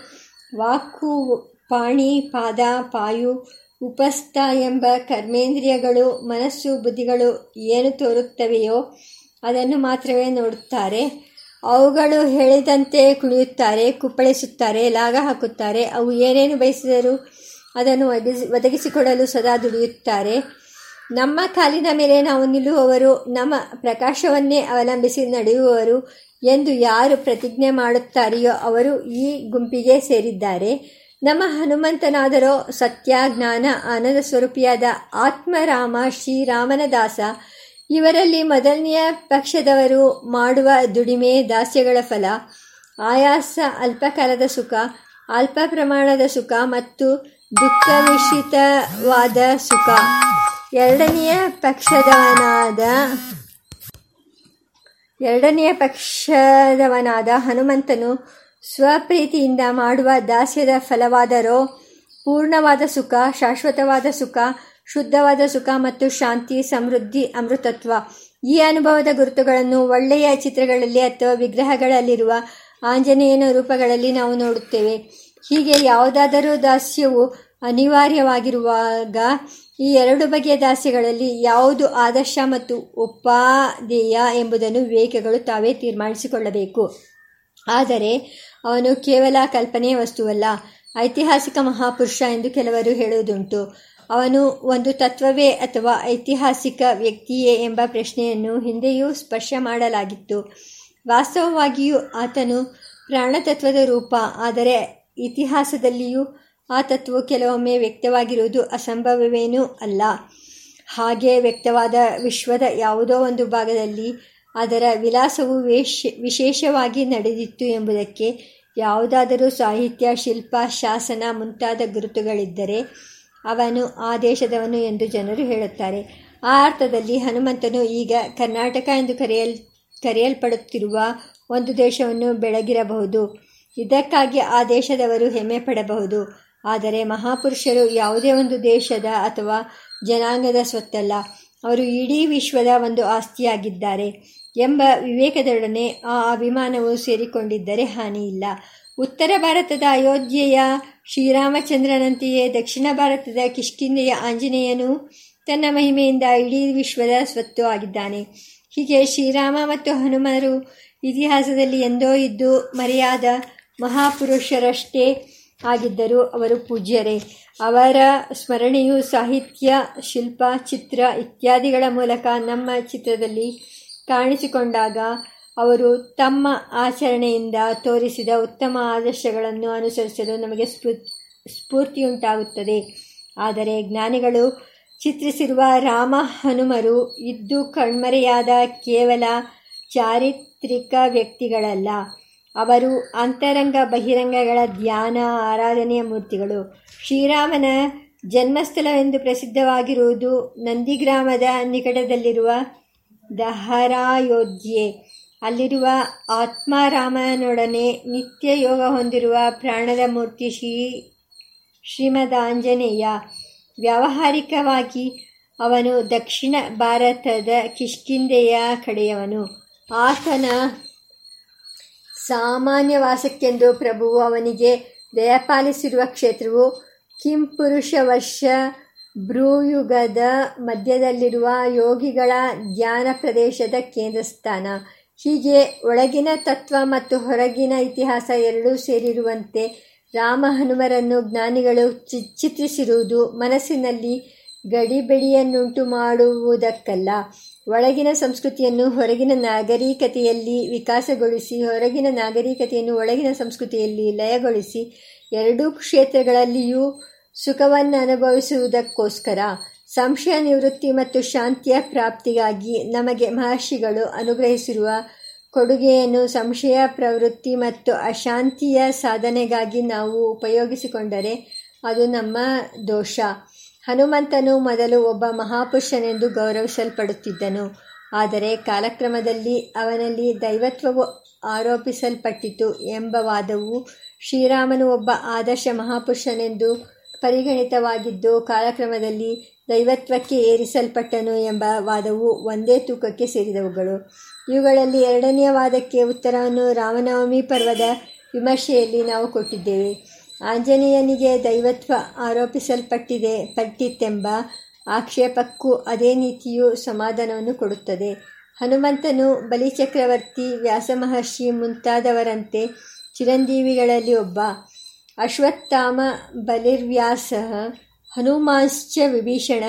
ವಾಕು, ಪಾಣಿ, ಪಾದ, ಪಾಯು, ಉಪಸ್ಥ ಎಂಬ ಕರ್ಮೇಂದ್ರಿಯಗಳು, ಮನಸ್ಸು ಬುದ್ಧಿಗಳು ಏನು ತೋರುತ್ತವೆಯೋ ಅದನ್ನು ಮಾತ್ರವೇ ನೋಡುತ್ತಾರೆ. ಅವುಗಳು ಹೇಳಿದಂತೆ ಕುಣಿಯುತ್ತಾರೆ, ಕುಪ್ಪಳಿಸುತ್ತಾರೆ, ಲಾಗ ಹಾಕುತ್ತಾರೆ. ಅವು ಏನೇನು ಬಯಸಿದರೂ ಅದನ್ನು ಒದಗಿಸಿ, ಒದಗಿಸಿಕೊಡಲು ಸದಾ ದುಡಿಯುತ್ತಾರೆ. ನಮ್ಮ ಕಾಲಿನ ಮೇಲೆ ನಾವು ನಿಲ್ಲುವವರು, ನಮ್ಮ ಪ್ರಕಾಶವನ್ನೇ ಅವಲಂಬಿಸಿ ನಡೆಯುವವರು ಎಂದು ಯಾರು ಪ್ರತಿಜ್ಞೆ ಮಾಡುತ್ತಾರೆಯೋ ಅವರು ಈ ಗುಂಪಿಗೆ ಸೇರಿದ್ದಾರೆ. ನಮ್ಮ ಹನುಮಂತನಾದರೋ ಸತ್ಯ, ಜ್ಞಾನ, ಆನಂದ ಸ್ವರೂಪಿಯಾದ ಆತ್ಮರಾಮ ಶ್ರೀರಾಮನ ದಾಸ ಇವರಲ್ಲಿ ಮೊದಲನೆಯ ಪಕ್ಷದವರು ಮಾಡುವ ದುಡಿಮೆ ದಾಸ್ಯಗಳ ಫಲ, ಆಯಾಸ, ಅಲ್ಪಕಾಲದ ಸುಖ, ಅಲ್ಪ ಪ್ರಮಾಣದ ಸುಖ ಮತ್ತು ದುಃಖ ಮಿಶ್ರಿತವಾದ ಸುಖ. ಎರಡನೆಯ ಪಕ್ಷದವನಾದ ಎರಡನೆಯ ಪಕ್ಷದವನಾದ ಹನುಮಂತನು ಸ್ವಪ್ರೀತಿಯಿಂದ ಮಾಡುವ ದಾಸ್ಯದ ಫಲವಾದರೋ, ಪೂರ್ಣವಾದ ಸುಖ, ಶಾಶ್ವತವಾದ ಸುಖ ಶುದ್ಧವಾದ ಸುಖ ಮತ್ತು ಶಾಂತಿ, ಸಮೃದ್ಧಿ, ಅಮೃತತ್ವ. ಈ ಅನುಭವದ ಗುರುತುಗಳನ್ನು ಒಳ್ಳೆಯ ಚಿತ್ರಗಳಲ್ಲಿ ಅಥವಾ ವಿಗ್ರಹಗಳಲ್ಲಿರುವ ಆಂಜನೇಯನ ರೂಪಗಳಲ್ಲಿ ನಾವು ನೋಡುತ್ತೇವೆ. ಹೀಗೆ ಯಾವುದಾದರೂ ದಾಸ್ಯವು ಅನಿವಾರ್ಯವಾಗಿರುವಾಗ ಈ ಎರಡು ಬಗೆಯ ದಾಸ್ಯಗಳಲ್ಲಿ ಯಾವುದು ಆದರ್ಶ ಮತ್ತು ಉಪಾದೇಯ ಎಂಬುದನ್ನು ವಿವೇಕಗಳು ತಾವೇ ತೀರ್ಮಾನಿಸಿಕೊಳ್ಳಬೇಕು. ಆದರೆ ಅವನು ಕೇವಲ ಕಲ್ಪನೆಯ ವಸ್ತುವಲ್ಲ, ಐತಿಹಾಸಿಕ ಮಹಾಪುರುಷ ಎಂದು ಕೆಲವರು ಹೇಳುವುದುಂಟು. ಅವನು ಒಂದು ತತ್ವವೇ ಅಥವಾ ಐತಿಹಾಸಿಕ ವ್ಯಕ್ತಿಯೇ ಎಂಬ ಪ್ರಶ್ನೆಯನ್ನು ಹಿಂದೆಯೂ ಸ್ಪರ್ಶ ಮಾಡಲಾಗಿತ್ತು. ವಾಸ್ತವವಾಗಿಯೂ ಆತನು ಪ್ರಾಣತತ್ವದ ರೂಪ, ಆದರೆ ಇತಿಹಾಸದಲ್ಲಿಯೂ ಆ ತತ್ವವು ಕೆಲವೊಮ್ಮೆ ವ್ಯಕ್ತವಾಗಿರುವುದು ಅಸಂಭವವೇನೂ ಅಲ್ಲ. ಹಾಗೆ ವ್ಯಕ್ತವಾದ ವಿಶ್ವದ ಯಾವುದೋ ಒಂದು ಭಾಗದಲ್ಲಿ ಅದರ ವಿಲಾಸವು ವಿಶೇಷವಾಗಿ ನಡೆದಿತ್ತು ಎಂಬುದಕ್ಕೆ ಯಾವುದಾದರೂ ಸಾಹಿತ್ಯ, ಶಿಲ್ಪ, ಶಾಸನ ಮುಂತಾದ ಗುರುತುಗಳಿದ್ದರೆ ಅವನು ಆ ದೇಶದವನು ಎಂದು ಜನರು ಹೇಳುತ್ತಾರೆ. ಆ ಅರ್ಥದಲ್ಲಿ ಹನುಮಂತನು ಈಗ ಕರ್ನಾಟಕ ಎಂದು ಕರೆಯಲ್, ಕರೆಯಲ್ಪಡುತ್ತಿರುವ ಒಂದು ದೇಶವನ್ನು ಬೆಳಗಿರಬಹುದು. ಇದಕ್ಕಾಗಿ ಆ ದೇಶದವರು ಹೆಮ್ಮೆ ಪಡಬಹುದು ಆದರೆ ಮಹಾಪುರುಷರು ಯಾವುದೇ ಒಂದು ದೇಶದ ಅಥವಾ ಜನಾಂಗದ ಸ್ವತ್ತಲ್ಲ. ಅವರು ಇಡೀ ವಿಶ್ವದ ಒಂದು ಆಸ್ತಿಯಾಗಿದ್ದಾರೆ ಎಂಬ ವಿವೇಕದೊಡನೆ ಆ ಅಭಿಮಾನವು ಸೇರಿಕೊಂಡಿದ್ದರೆ ಹಾನಿಯಿಲ್ಲ. ಉತ್ತರ ಭಾರತದ ಅಯೋಧ್ಯೆಯ ಶ್ರೀರಾಮಚಂದ್ರನಂತೆಯೇ ದಕ್ಷಿಣ ಭಾರತದ ಕಿಷ್ಕಿಂದೆಯ ಆಂಜನೇಯನು ತನ್ನ ಮಹಿಮೆಯಿಂದ ಇಡೀ ವಿಶ್ವದ ಸ್ವತ್ತು ಆಗಿದ್ದಾನೆ. ಹೀಗೆ ಶ್ರೀರಾಮ ಮತ್ತು ಹನುಮರು ಇತಿಹಾಸದಲ್ಲಿ ಎಂದೋ ಇದ್ದು ಮರೆಯಾದ ಮಹಾಪುರುಷರಷ್ಟೇ ಆಗಿದ್ದರು ಅವರು ಪೂಜ್ಯರೇ. ಅವರ ಸ್ಮರಣೆಯು ಸಾಹಿತ್ಯ, ಶಿಲ್ಪ, ಚಿತ್ರ ಇತ್ಯಾದಿಗಳ ಮೂಲಕ ನಮ್ಮ ಚಿತ್ರದಲ್ಲಿ ಕಾಣಿಸಿಕೊಂಡಾಗ ಅವರು ತಮ್ಮ ಆಚರಣೆಯಿಂದ ತೋರಿಸಿದ ಉತ್ತಮ ಆದರ್ಶಗಳನ್ನು ಅನುಸರಿಸಲು ನಮಗೆ ಸ್ಫೂ, ಸ್ಫೂರ್ತಿಯುಂಟಾಗುತ್ತದೆ. ಆದರೆ ಜ್ಞಾನಿಗಳು ಚಿತ್ರಿಸಿರುವ ರಾಮ ಹನುಮರು ಇದ್ದು ಕಣ್ಮರೆಯಾದ ಕೇವಲ ಚಾರಿತ್ರಿಕ ವ್ಯಕ್ತಿಗಳಲ್ಲ. ಅವರು ಅಂತರಂಗ ಬಹಿರಂಗಗಳ ಧ್ಯಾನ, ಆರಾಧನೆಯ ಮೂರ್ತಿಗಳು. ಶ್ರೀರಾಮನ ಜನ್ಮಸ್ಥಳವೆಂದು ಪ್ರಸಿದ್ಧವಾಗಿರುವುದು ನಂದಿಗ್ರಾಮದ ನಿಕಟದಲ್ಲಿರುವ ದಹರಾಯೋಧ್ಯೆ. ಅಲ್ಲಿರುವ ಆತ್ಮಾರಾಮನೊಡನೆ ನಿತ್ಯ ಯೋಗ ಹೊಂದಿರುವ ಪ್ರಾಣದ ಮೂರ್ತಿ ಶ್ರೀ ಶ್ರೀಮದಾಂಜನೇಯ. ವ್ಯಾವಹಾರಿಕವಾಗಿ ಅವನು ದಕ್ಷಿಣ ಭಾರತದ ಕಿಷ್ಕಿಂದೆಯ ಕಡೆಯವನು. ಆತನ ಸಾಮಾನ್ಯ ವಾಸಕ್ಕೆಂದು ಪ್ರಭುವು ಅವನಿಗೆ ದಯಪಾಲಿಸಿರುವ ಕ್ಷೇತ್ರವು ಕಿಂಪುರುಷ ವರ್ಷ ಭ್ರೂಯುಗದ ಮಧ್ಯದಲ್ಲಿರುವ ಯೋಗಿಗಳ ಧ್ಯಾನ ಪ್ರದೇಶದ ಕೇಂದ್ರ ಸ್ಥಾನ ಹೀಗೆ ಒಳಗಿನ ತತ್ವ ಮತ್ತು ಹೊರಗಿನ ಇತಿಹಾಸ ಎರಡೂ ಸೇರಿರುವಂತೆ ರಾಮ ಹನುಮರನ್ನು ಜ್ಞಾನಿಗಳು ಚಿ, ಚಿತ್ರಿಸಿರುವುದು ಮನಸ್ಸಿನಲ್ಲಿ ಗಡಿಬಿಡಿಯನ್ನುಂಟು ಮಾಡುವುದಕ್ಕಲ್ಲ. ಒಳಗಿನ ಸಂಸ್ಕೃತಿಯನ್ನು ಹೊರಗಿನ ನಾಗರಿಕತೆಯಲ್ಲಿ ವಿಕಾಸಗೊಳಿಸಿ, ಹೊರಗಿನ ನಾಗರಿಕತೆಯನ್ನು ಒಳಗಿನ ಸಂಸ್ಕೃತಿಯಲ್ಲಿ ಲಯಗೊಳಿಸಿ ಎರಡೂ ಕ್ಷೇತ್ರಗಳಲ್ಲಿಯೂ ಸುಖವನ್ನು ಅನುಭವಿಸುವುದಕ್ಕೋಸ್ಕರ ಸಂಶಯ ನಿವೃತ್ತಿ ಮತ್ತು ಶಾಂತಿಯ ಪ್ರಾಪ್ತಿಗಾಗಿ ನಮಗೆ ಮಹರ್ಷಿಗಳು ಅನುಗ್ರಹಿಸಿರುವ ಕೊಡುಗೆಯನ್ನು ಸಂಶಯ, ಪ್ರವೃತ್ತಿ ಮತ್ತು ಅಶಾಂತಿಯ ಸಾಧನೆಗಾಗಿ ನಾವು ಉಪಯೋಗಿಸಿಕೊಂಡರೆ ಅದು ನಮ್ಮ ದೋಷ. ಹನುಮಂತನು ಮೊದಲು ಒಬ್ಬ ಮಹಾಪುರುಷನೆಂದು ಗೌರವಿಸಲ್ಪಡುತ್ತಿದ್ದನು. ಆದರೆ ಕಾಲಕ್ರಮದಲ್ಲಿ ಅವನಲ್ಲಿ ದೈವತ್ವವು ಆರೋಪಿಸಲ್ಪಟ್ಟಿತು ಎಂಬ ವಾದವು ಶ್ರೀರಾಮನು ಒಬ್ಬ ಆದರ್ಶ ಮಹಾಪುರುಷನೆಂದು ಪರಿಗಣಿತವಾಗಿದ್ದು, ಕಾಲಕ್ರಮದಲ್ಲಿ ದೈವತ್ವಕ್ಕೆ ಏರಿಸಲ್ಪಟ್ಟನು ಎಂಬ ವಾದವು ಒಂದೇ ತೂಕಕ್ಕೆ ಸೇರಿದವುಗಳು. ಇವುಗಳಲ್ಲಿ ಎರಡನೆಯ ವಾದಕ್ಕೆ ಉತ್ತರವನ್ನು ರಾಮನವಮಿ ಪರ್ವದ ವಿಮರ್ಶೆಯಲ್ಲಿ ನಾವು ಕೊಟ್ಟಿದ್ದೇವೆ. ಆಂಜನೇಯನಿಗೆ ದೈವತ್ವ ಆರೋಪಿಸಲ್ಪಟ್ಟಿದೆ ಪಟ್ಟಿತ್ತೆಂಬ ಆಕ್ಷೇಪಕ್ಕೂ ಅದೇ ನೀತಿಯು ಸಮಾಧಾನವನ್ನು ಕೊಡುತ್ತದೆ. ಹನುಮಂತನು ಬಲಿಚಕ್ರವರ್ತಿ ವ್ಯಾಸಮಹರ್ಷಿ ಮುಂತಾದವರಂತೆ ಚಿರಂಜೀವಿಗಳಲ್ಲಿ ಒಬ್ಬ. ಅಶ್ವತ್ಥಾಮ ಬಲಿರ್ವ್ಯಾಸ ಹನುಮಾಂಶ್ಚ ವಿಭೀಷಣ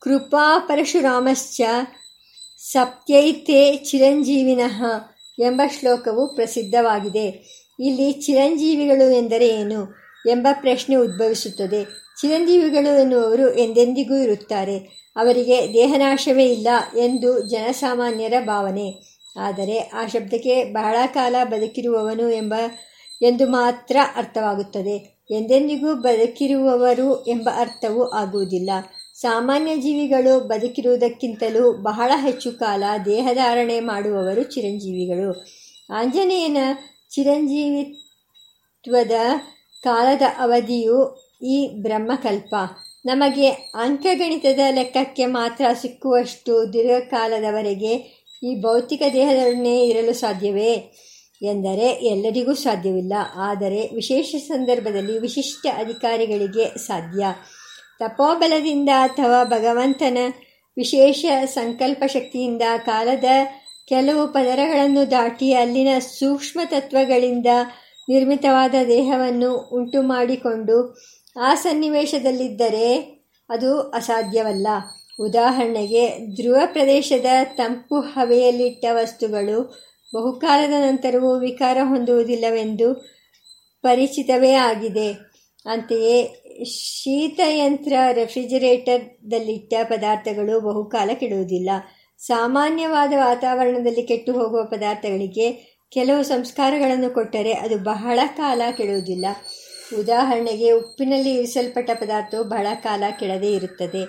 ಕೃಪಾ ಪರಶುರಾಮಶ್ಚ ಸಪ್ತೈತೆ ಚಿರಂಜೀವಿನಃ ಎಂಬ ಶ್ಲೋಕವು ಪ್ರಸಿದ್ಧವಾಗಿದೆ. ಇಲ್ಲಿ ಚಿರಂಜೀವಿಗಳು ಎಂದರೆ ಏನು ಎಂಬ ಪ್ರಶ್ನೆ ಉದ್ಭವಿಸುತ್ತದೆ. ಚಿರಂಜೀವಿಗಳು ಎನ್ನುವರು ಎಂದೆಂದಿಗೂ ಇರುತ್ತಾರೆ. ಅವರಿಗೆ ದೇಹನಾಶವೇ ಇಲ್ಲ ಎಂದು ಜನಸಾಮಾನ್ಯರ ಭಾವನೆ. ಆದರೆ ಆ ಶಬ್ದಕ್ಕೆ ಬಹಳ ಕಾಲ ಬದುಕಿರುವವನು ಎಂಬ, ಎಂದು ಮಾತ್ರ ಅರ್ಥವಾಗುತ್ತದೆ. ಎಂದೆಂದಿಗೂ ಬದುಕಿರುವವರು ಎಂಬ ಅರ್ಥವೂ ಆಗುವುದಿಲ್ಲ. ಸಾಮಾನ್ಯ ಜೀವಿಗಳು ಬದುಕಿರುವುದಕ್ಕಿಂತಲೂ ಬಹಳ ಹೆಚ್ಚು ಕಾಲ ದೇಹಧಾರಣೆ ಮಾಡುವವರು ಚಿರಂಜೀವಿಗಳು. ಆಂಜನೇಯನ ಚಿರಂಜೀವಿತ್ವದ ಕಾಲದ ಅವಧಿಯು ಈ ಬ್ರಹ್ಮಕಲ್ಪ. ನಮಗೆ ಅಂಕಗಣಿತದ ಲೆಕ್ಕಕ್ಕೆ ಮಾತ್ರ ಸಿಕ್ಕುವಷ್ಟು ದೀರ್ಘಕಾಲದವರೆಗೆ ಈ ಭೌತಿಕ ದೇಹದೊಡನೆ ಇರಲು ಸಾಧ್ಯವೇ? ಎಂದರೆ ಎಲ್ಲರಿಗೂ ಸಾಧ್ಯವಿಲ್ಲ. ಆದರೆ ವಿಶೇಷ ಸಂದರ್ಭದಲ್ಲಿ ವಿಶಿಷ್ಟ ಅಧಿಕಾರಿಗಳಿಗೆ ಸಾಧ್ಯ. ತಪೋಬಲದಿಂದ ಅಥವಾ ಭಗವಂತನ ವಿಶೇಷ ಸಂಕಲ್ಪ ಶಕ್ತಿಯಿಂದ ಕಾಲದ ಕೆಲವು ಪದರಗಳನ್ನು ದಾಟಿ ಅಲ್ಲಿನ ಸೂಕ್ಷ್ಮ ತತ್ವಗಳಿಂದ ನಿರ್ಮಿತವಾದ ದೇಹವನ್ನು ಉಂಟು ಮಾಡಿಕೊಂಡು ಆ ಸನ್ನಿವೇಶದಲ್ಲಿದ್ದರೆ ಅದು ಅಸಾಧ್ಯವಲ್ಲ. ಉದಾಹರಣೆಗೆ ಧ್ರುವ ಪ್ರದೇಶದ ತಂಪು ಹವೆಯಲ್ಲಿಟ್ಟ ವಸ್ತುಗಳು ಬಹುಕಾಲದ ನಂತರವೂ ವಿಕಾರ ಹೊಂದುವುದಿಲ್ಲವೆಂದು ಪರಿಚಿತವೇ ಆಗಿದೆ. ಅಂತೆಯೇ, ಶೀತಯಂತ್ರ ರೆಫ್ರಿಜರೇಟರ್ದಲ್ಲಿಟ್ಟ ಪದಾರ್ಥಗಳು ಬಹುಕಾಲ ಕೆಡುವುದಿಲ್ಲ. ಸಾಮಾನ್ಯವಾದ ವಾತಾವರಣದಲ್ಲಿ ಕೆಟ್ಟು ಹೋಗುವ ಪದಾರ್ಥಗಳಿಗೆ ಕೆಲವು ಸಂಸ್ಕಾರಗಳನ್ನು ಕೊಟ್ಟರೆ ಅದು ಬಹಳ ಕಾಲ ಕೆಡುವುದಿಲ್ಲ. ಉದಾಹರಣೆಗೆ, ಉಪ್ಪಿನಲ್ಲಿ ಇರಿಸಲ್ಪಟ್ಟ ಪದಾರ್ಥವು ಬಹಳ ಕಾಲ ಕೆಡದೇ ಇರುತ್ತದೆ.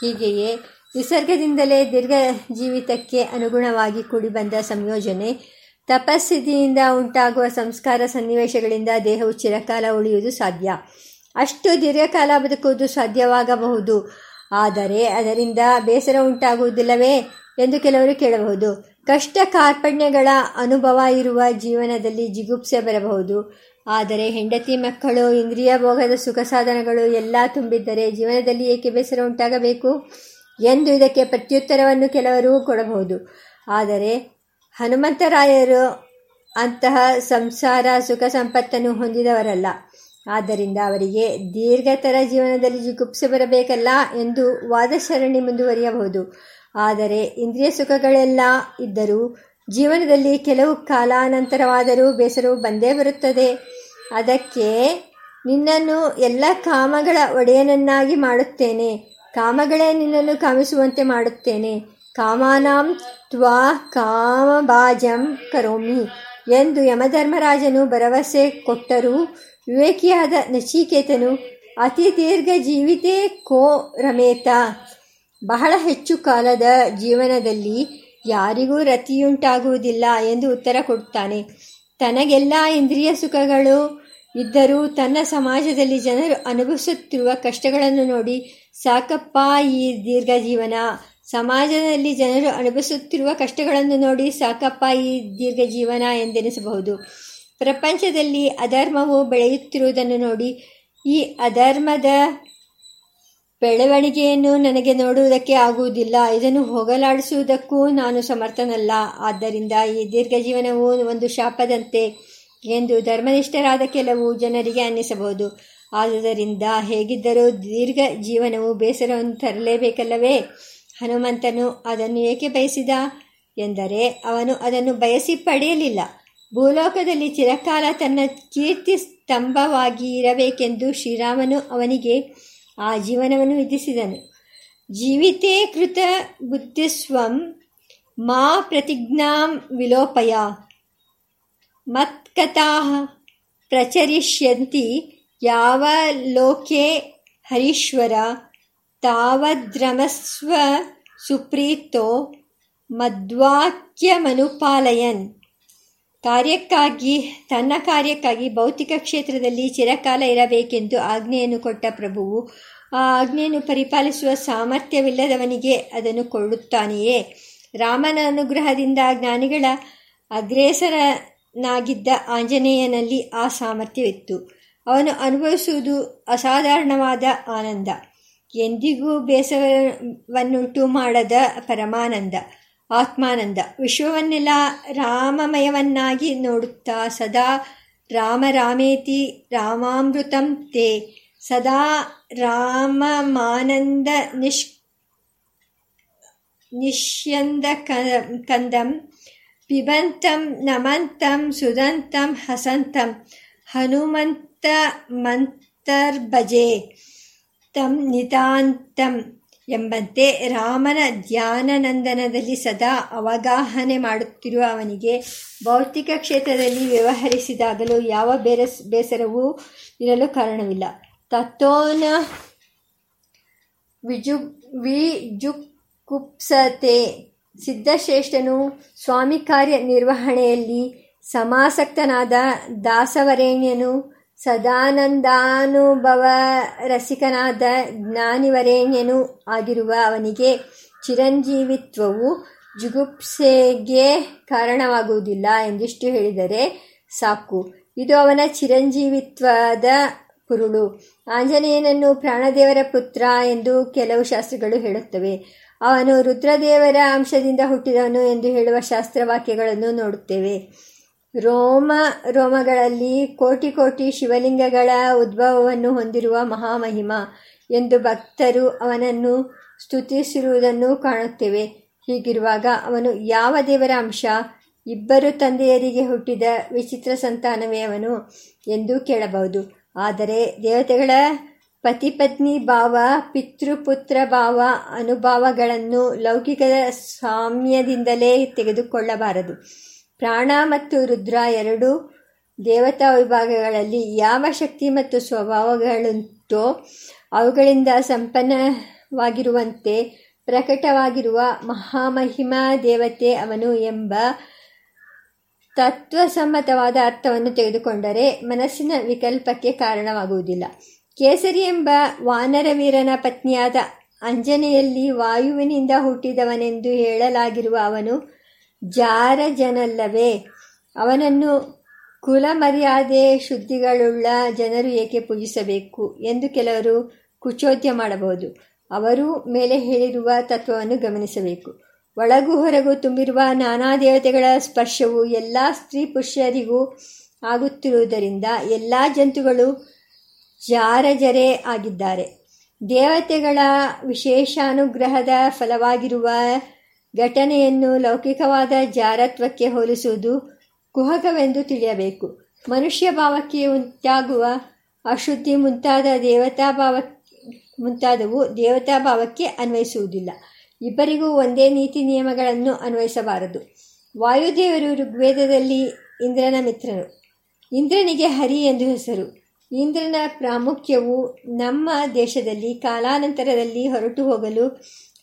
ಹೀಗೆಯೇ ನಿಸರ್ಗದಿಂದಲೇ ದೀರ್ಘ ಜೀವಿತಕ್ಕೆ ಅನುಗುಣವಾಗಿ ಕೂಡಿಬಂದ ಸಂಯೋಜನೆ. ತಪಸ್ಥಿತಿಯಿಂದ ಉಂಟಾಗುವ ಸಂಸ್ಕಾರ ಸನ್ನಿವೇಶಗಳಿಂದ ದೇಹವು ಚಿರಕಾಲ ಉಳಿಯುವುದು ಸಾಧ್ಯ. ಅಷ್ಟು ದೀರ್ಘಕಾಲ ಬದುಕುವುದು ಸಾಧ್ಯವಾಗಬಹುದು. ಆದರೆ ಅದರಿಂದ ಬೇಸರ ಉಂಟಾಗುವುದಿಲ್ಲವೇ ಎಂದು ಕೆಲವರು ಕೇಳಬಹುದು. ಕಷ್ಟ ಕಾರ್ಪಣ್ಯಗಳ ಅನುಭವ ಇರುವ ಜೀವನದಲ್ಲಿ ಜಿಗುಪ್ಸೆ ಬರಬಹುದು. ಆದರೆ ಹೆಂಡತಿ ಮಕ್ಕಳು, ಇಂದ್ರಿಯ ಭೋಗದ ಸುಖ ಸಾಧನಗಳು ಎಲ್ಲ ತುಂಬಿದ್ದರೆ ಜೀವನದಲ್ಲಿ ಏಕೆ ಬೇಸರ ಉಂಟಾಗಬೇಕು? ಎಂದು ಇದಕ್ಕೆ ಪ್ರತ್ಯುತ್ತರವನ್ನು ಕೆಲವರು ಕೊಡಬಹುದು. ಆದರೆ ಹನುಮಂತರಾಯರು ಅಂತಹ ಸಂಸಾರ ಸುಖ ಸಂಪತ್ತನ್ನು ಹೊಂದಿದವರಲ್ಲ. ಆದ್ದರಿಂದ ಅವರಿಗೆ ದೀರ್ಘತರ ಜೀವನದಲ್ಲಿ ಜಿಗುಪ್ಸೆ ಬರಬೇಕಲ್ಲ ಎಂದು ವಾದಸರಣಿ ಮುಂದುವರಿಯಬಹುದು. ಆದರೆ ಇಂದ್ರಿಯ ಸುಖಗಳೆಲ್ಲ ಇದ್ದರೂ ಜೀವನದಲ್ಲಿ ಕೆಲವು ಕಾಲಾನಂತರವಾದರೂ ಬೇಸರವು ಬಂದೇ ಬರುತ್ತದೆ. ಅದಕ್ಕೆ ನಿನ್ನನ್ನು ಎಲ್ಲ ಕಾಮಗಳ ಒಡೆಯನನ್ನಾಗಿ ಮಾಡುತ್ತೇನೆ. ಕಾಮಗಳೇ ನಿನ್ನನ್ನು ಕಾಮಿಸುವಂತೆ ಮಾಡುತ್ತೇನೆ. ಕಾಮಾನಾಂ ತ್ವಾ ಕಾಮಬಾಜಂ ಕರೋಮಿ ಎಂದು ಯಮಧರ್ಮರಾಜನು ಭರವಸೆ ಕೊಟ್ಟರೂ, ವಿವೇಕಿಯಾದ ನಚಿಕೇತನು ಅತಿ ದೀರ್ಘ ಜೀವಿತೇ ಕೋ ರಮೇತ. ಬಹಳ ಹೆಚ್ಚು ಕಾಲದ ಜೀವನದಲ್ಲಿ ಯಾರಿಗೂ ರತಿಯುಂಟಾಗುವುದಿಲ್ಲ ಎಂದು ಉತ್ತರ ಕೊಡುತ್ತಾನೆ. ತನಗೆಲ್ಲ ಇಂದ್ರಿಯ ಸುಖಗಳು ಇದ್ದರೂ ತನ್ನ ಸಮಾಜದಲ್ಲಿ ಜನರು ಅನುಭವಿಸುತ್ತಿರುವ ಕಷ್ಟಗಳನ್ನು ನೋಡಿ, ಸಾಕಪ್ಪ ಈ ದೀರ್ಘ ಜೀವನ ಸಮಾಜದಲ್ಲಿ ಜನರು ಅನುಭವಿಸುತ್ತಿರುವ ಕಷ್ಟಗಳನ್ನು ನೋಡಿ ಸಾಕಪ್ಪ ಈ ದೀರ್ಘ ಜೀವನ ಎಂದೆನಿಸಬಹುದು. ಪ್ರಪಂಚದಲ್ಲಿ ಅಧರ್ಮವು ಬೆಳೆಯುತ್ತಿರುವುದನ್ನು ನೋಡಿ, ಈ ಅಧರ್ಮದ ಬೆಳವಣಿಗೆಯನ್ನು ನನಗೆ ನೋಡುವುದಕ್ಕೆ ಆಗುವುದಿಲ್ಲ. ಇದನ್ನು ಹೋಗಲಾಡಿಸುವುದಕ್ಕೂ ನಾನು ಸಮರ್ಥನಲ್ಲ. ಆದ್ದರಿಂದ ಈ ದೀರ್ಘ ಜೀವನವು ಒಂದು ಶಾಪದಂತೆ ಎಂದು ಧರ್ಮನಿಷ್ಠರಾದ ಕೆಲವು ಜನರಿಗೆ ಅನ್ನಿಸಬಹುದು. ಆದುದರಿಂದ ಹೇಗಿದ್ದರೂ ದೀರ್ಘ ಜೀವನವು ಬೇಸರವನ್ನು ತರಲೇಬೇಕಲ್ಲವೇ? ಹನುಮಂತನು ಅದನ್ನು ಏಕೆ ಬಯಸಿದ? ಎಂದರೆ ಅವನು ಅದನ್ನು ಬಯಸಿ ಪಡೆಯಲಿಲ್ಲ. ಭೂಲೋಕದಲ್ಲಿ ಚಿರಕಾಲ ತನ್ನ ಕೀರ್ತಿ ಸ್ತಂಭವಾಗಿ ಇರಬೇಕೆಂದು ಶ್ರೀರಾಮನು ಅವನಿಗೆ ಆ ಜೀವನವನ್ನು ವಿಧಿಸಿದನು. ಜೀವಿತೇ ಕೃತ ಬುದ್ಧಿಸ್ವಂ ಮಾ ಪ್ರತಿಜ್ಞಾಂ ವಿಲೋಪಯ. ಮತ್ಕಥಾ ಪ್ರಚರಿಷ್ಯಂತಿ ಯಾವ ಲೋಕೆ ಹರೀಶ್ವರ ತಾವದ್ರಮಸ್ವ ಸುಪ್ರೀತೋ ಮಧ್ವಾಕ್ಯಮನುಪಾಲಯನ್ ಕಾರ್ಯಕ್ಕಾಗಿ, ತನ್ನ ಕಾರ್ಯಕ್ಕಾಗಿ ಭೌತಿಕ ಕ್ಷೇತ್ರದಲ್ಲಿ ಚಿರಕಾಲ ಇರಬೇಕೆಂದು ಆಜ್ಞೆಯನ್ನು ಕೊಟ್ಟ ಪ್ರಭುವು, ಆ ಆಜ್ಞೆಯನ್ನು ಪರಿಪಾಲಿಸುವ ಸಾಮರ್ಥ್ಯವಿಲ್ಲದವನಿಗೆ ಅದನ್ನು ಕೊಡುತ್ತಾನೆಯೇ? ರಾಮನ ಅನುಗ್ರಹದಿಂದ ಜ್ಞಾನಿಗಳ ಅಗ್ರೇಸರನಾಗಿದ್ದ ಆಂಜನೇಯನಲ್ಲಿ ಆ ಸಾಮರ್ಥ್ಯವಿತ್ತು. ಅವನು ಅನುಭವಿಸುವುದು ಅಸಾಧಾರಣವಾದ ಆನಂದ. ಎಂದಿಗೂ ಬೇಸರವನ್ನುಂಟು ಮಾಡದ ಪರಮಾನಂದ, ಆತ್ಮಾನಂದ. ವಿಶ್ವವನ್ನೆಲ್ಲ ರಾಮಮಯವನ್ನಾಗಿ ನೋಡುತ್ತಾ ಸದಾ ರಾಮ ರಾಮೇತಿ ರಾಮಾಮೃತಂ ತೇ, ಸದಾ ರಾಮಮಾನಂದ ನಿಷ್ ನಿಶ್ಯಂದ ಕಂದಂ ಪಿಬಂತಂ ನಮಂತಂ ಸುದಂತಂ ಹಸಂತಂ ಹನುಮಂತ ಮಂತರ್ಭಜೆ ತಂ ನಿತಾಂತಂ ಎಂಬಂತೆ ರಾಮನ ಧ್ಯಾನನಂದನದಲ್ಲಿ ಸದಾ ಅವಗಾಹನೆ ಮಾಡುತ್ತಿರುವ ಅವನಿಗೆ ಭೌತಿಕ ಕ್ಷೇತ್ರದಲ್ಲಿ ವ್ಯವಹರಿಸಿದಾಗಲೂ ಯಾವ ಬೇರೆ ಬೇಸರವೂ ಇರಲು ಕಾರಣವಿಲ್ಲ. ತತ್ತೋನ ವಿಜು, ವಿಜುಕುಪ್ಸತೆ ಸಿದ್ಧಶ್ರೇಷ್ಠನು ಸ್ವಾಮಿ ಕಾರ್ಯ ನಿರ್ವಹಣೆಯಲ್ಲಿ ಸಮಾಸಕ್ತನಾದ ದಾಸವರೇಣ್ಯನು, ಸದಾನಂದಾನುಭವ ರಸಿಕನಾದ ಜ್ಞಾನಿವರೇಣ್ಯನು ಆಗಿರುವ ಅವನಿಗೆ ಚಿರಂಜೀವಿತ್ವವು ಜುಗುಪ್ಸೆಗೆ ಕಾರಣವಾಗುವುದಿಲ್ಲ ಎಂದಿಷ್ಟು ಹೇಳಿದರೆ ಸಾಕು. ಇದು ಅವನ ಚಿರಂಜೀವಿತ್ವದ ಕುರುಳು. ಆಂಜನೇಯನನ್ನು ಪ್ರಾಣದೇವರ ಪುತ್ರ ಎಂದು ಕೆಲವು ಶಾಸ್ತ್ರಗಳು ಹೇಳುತ್ತವೆ. ಅವನು ರುದ್ರದೇವರ ಅಂಶದಿಂದ ಹುಟ್ಟಿದವನು ಎಂದು ಹೇಳುವ ಶಾಸ್ತ್ರವಾಕ್ಯಗಳನ್ನು ನೋಡುತ್ತೇವೆ. ರೋಮ, ರೋಮಗಳಲ್ಲಿ ಕೋಟಿ ಕೋಟಿ ಶಿವಲಿಂಗಗಳ ಉದ್ಭವವನ್ನು ಹೊಂದಿರುವ ಮಹಾಮಹಿಮ ಎಂದು ಭಕ್ತರು ಅವನನ್ನು ಸ್ತುತಿಸಿರುವುದನ್ನು ಕಾಣುತ್ತೇವೆ. ಹೀಗಿರುವಾಗ ಅವನು ಯಾವ ದೇವರ ಅಂಶ? ಇಬ್ಬರು ತಂದೆಯರಿಗೆ ಹುಟ್ಟಿದ ವಿಚಿತ್ರ ಸಂತಾನವೇ ಅವನು ಎಂದು ಕೇಳಬಹುದು. ಆದರೆ ದೇವತೆಗಳ ಪತಿಪತ್ನಿ ಭಾವ, ಪಿತೃಪುತ್ರ ಭಾವ ಅನುಭಾವಗಳನ್ನು ಲೌಕಿಕದ ಸಾಮ್ಯದಿಂದಲೇ ತೆಗೆದುಕೊಳ್ಳಬಾರದು. ಪ್ರಾಣ ಮತ್ತು ರುದ್ರ ಎರಡು ದೇವತಾ ವಿಭಾಗಗಳಲ್ಲಿ ಯಾವ ಶಕ್ತಿ ಮತ್ತು ಸ್ವಭಾವಗಳುಂಟೋ ಅವುಗಳಿಂದ ಸಂಪನ್ನವಾಗಿರುವಂತೆ ಪ್ರಕಟವಾಗಿರುವ ಮಹಾಮಹಿಮಾ ದೇವತೆ ಅವನು ಎಂಬ ತತ್ವಸಮ್ಮತವಾದ ಅರ್ಥವನ್ನು ತೆಗೆದುಕೊಂಡರೆ ಮನಸ್ಸಿನ ವಿಕಲ್ಪಕ್ಕೆ ಕಾರಣವಾಗುವುದಿಲ್ಲ. ಕೇಸರಿ ಎಂಬ ವಾನರವೀರನ ಪತ್ನಿಯಾದ ಅಂಜನೆಯಲ್ಲಿ ವಾಯುವಿನಿಂದ ಹುಟ್ಟಿದವನೆಂದು ಹೇಳಲಾಗಿರುವ ಅವನು ಜಾರಜನಲ್ಲವೇ. ಅವನನ್ನು ಕುಲ ಮರ್ಯಾದೆ ಶುದ್ಧಿಗಳುಳ್ಳ ಜನರು ಏಕೆ ಪೂಜಿಸಬೇಕು ಎಂದು ಕೆಲವರು ಕುಚೋದ್ಯ ಮಾಡಬಹುದು. ಅವರು ಮೇಲೆ ಹೇಳಿರುವ ತತ್ವವನ್ನು ಗಮನಿಸಬೇಕು. ಒಳಗು ಹೊರಗು ತುಂಬಿರುವ ನಾನಾ ದೇವತೆಗಳ ಸ್ಪರ್ಶವು ಎಲ್ಲ ಸ್ತ್ರೀ ಪುರುಷರಿಗೂ ಆಗುತ್ತಿರುವುದರಿಂದ ಎಲ್ಲ ಜಂತುಗಳು ಜಾರಜರೆ ಆಗಿದ್ದಾರೆ. ದೇವತೆಗಳ ವಿಶೇಷಾನುಗ್ರಹದ ಫಲವಾಗಿರುವ ಘಟನೆಯನ್ನು ಲೌಕಿಕವಾದ ಜಾರತ್ವಕ್ಕೆ ಹೋಲಿಸುವುದು ಕುಹಕವೆಂದು ತಿಳಿಯಬೇಕು. ಮನುಷ್ಯ ಭಾವಕ್ಕೆ ಉಂಟಾಗುವ ಅಶುದ್ಧಿ ಮುಂತಾದ ದೇವತಾ ಭಾವ, ಮುಂತಾದವು ದೇವತಾ ಭಾವಕ್ಕೆ ಅನ್ವಯಿಸುವುದಿಲ್ಲ. ಇಬ್ಬರಿಗೂ ಒಂದೇ ನೀತಿ ನಿಯಮಗಳನ್ನು ಅನ್ವಯಿಸಬಾರದು. ವಾಯುದೇವರು ಋಗ್ವೇದದಲ್ಲಿ ಇಂದ್ರನ ಮಿತ್ರನು. ಇಂದ್ರನಿಗೆ ಹರಿ ಎಂದು ಹೆಸರು. ಇಂದ್ರನ ಪ್ರಾಮುಖ್ಯವು ನಮ್ಮ ದೇಶದಲ್ಲಿ ಕಾಲಾನಂತರದಲ್ಲಿ ಹೊರಟು ಹೋಗಲು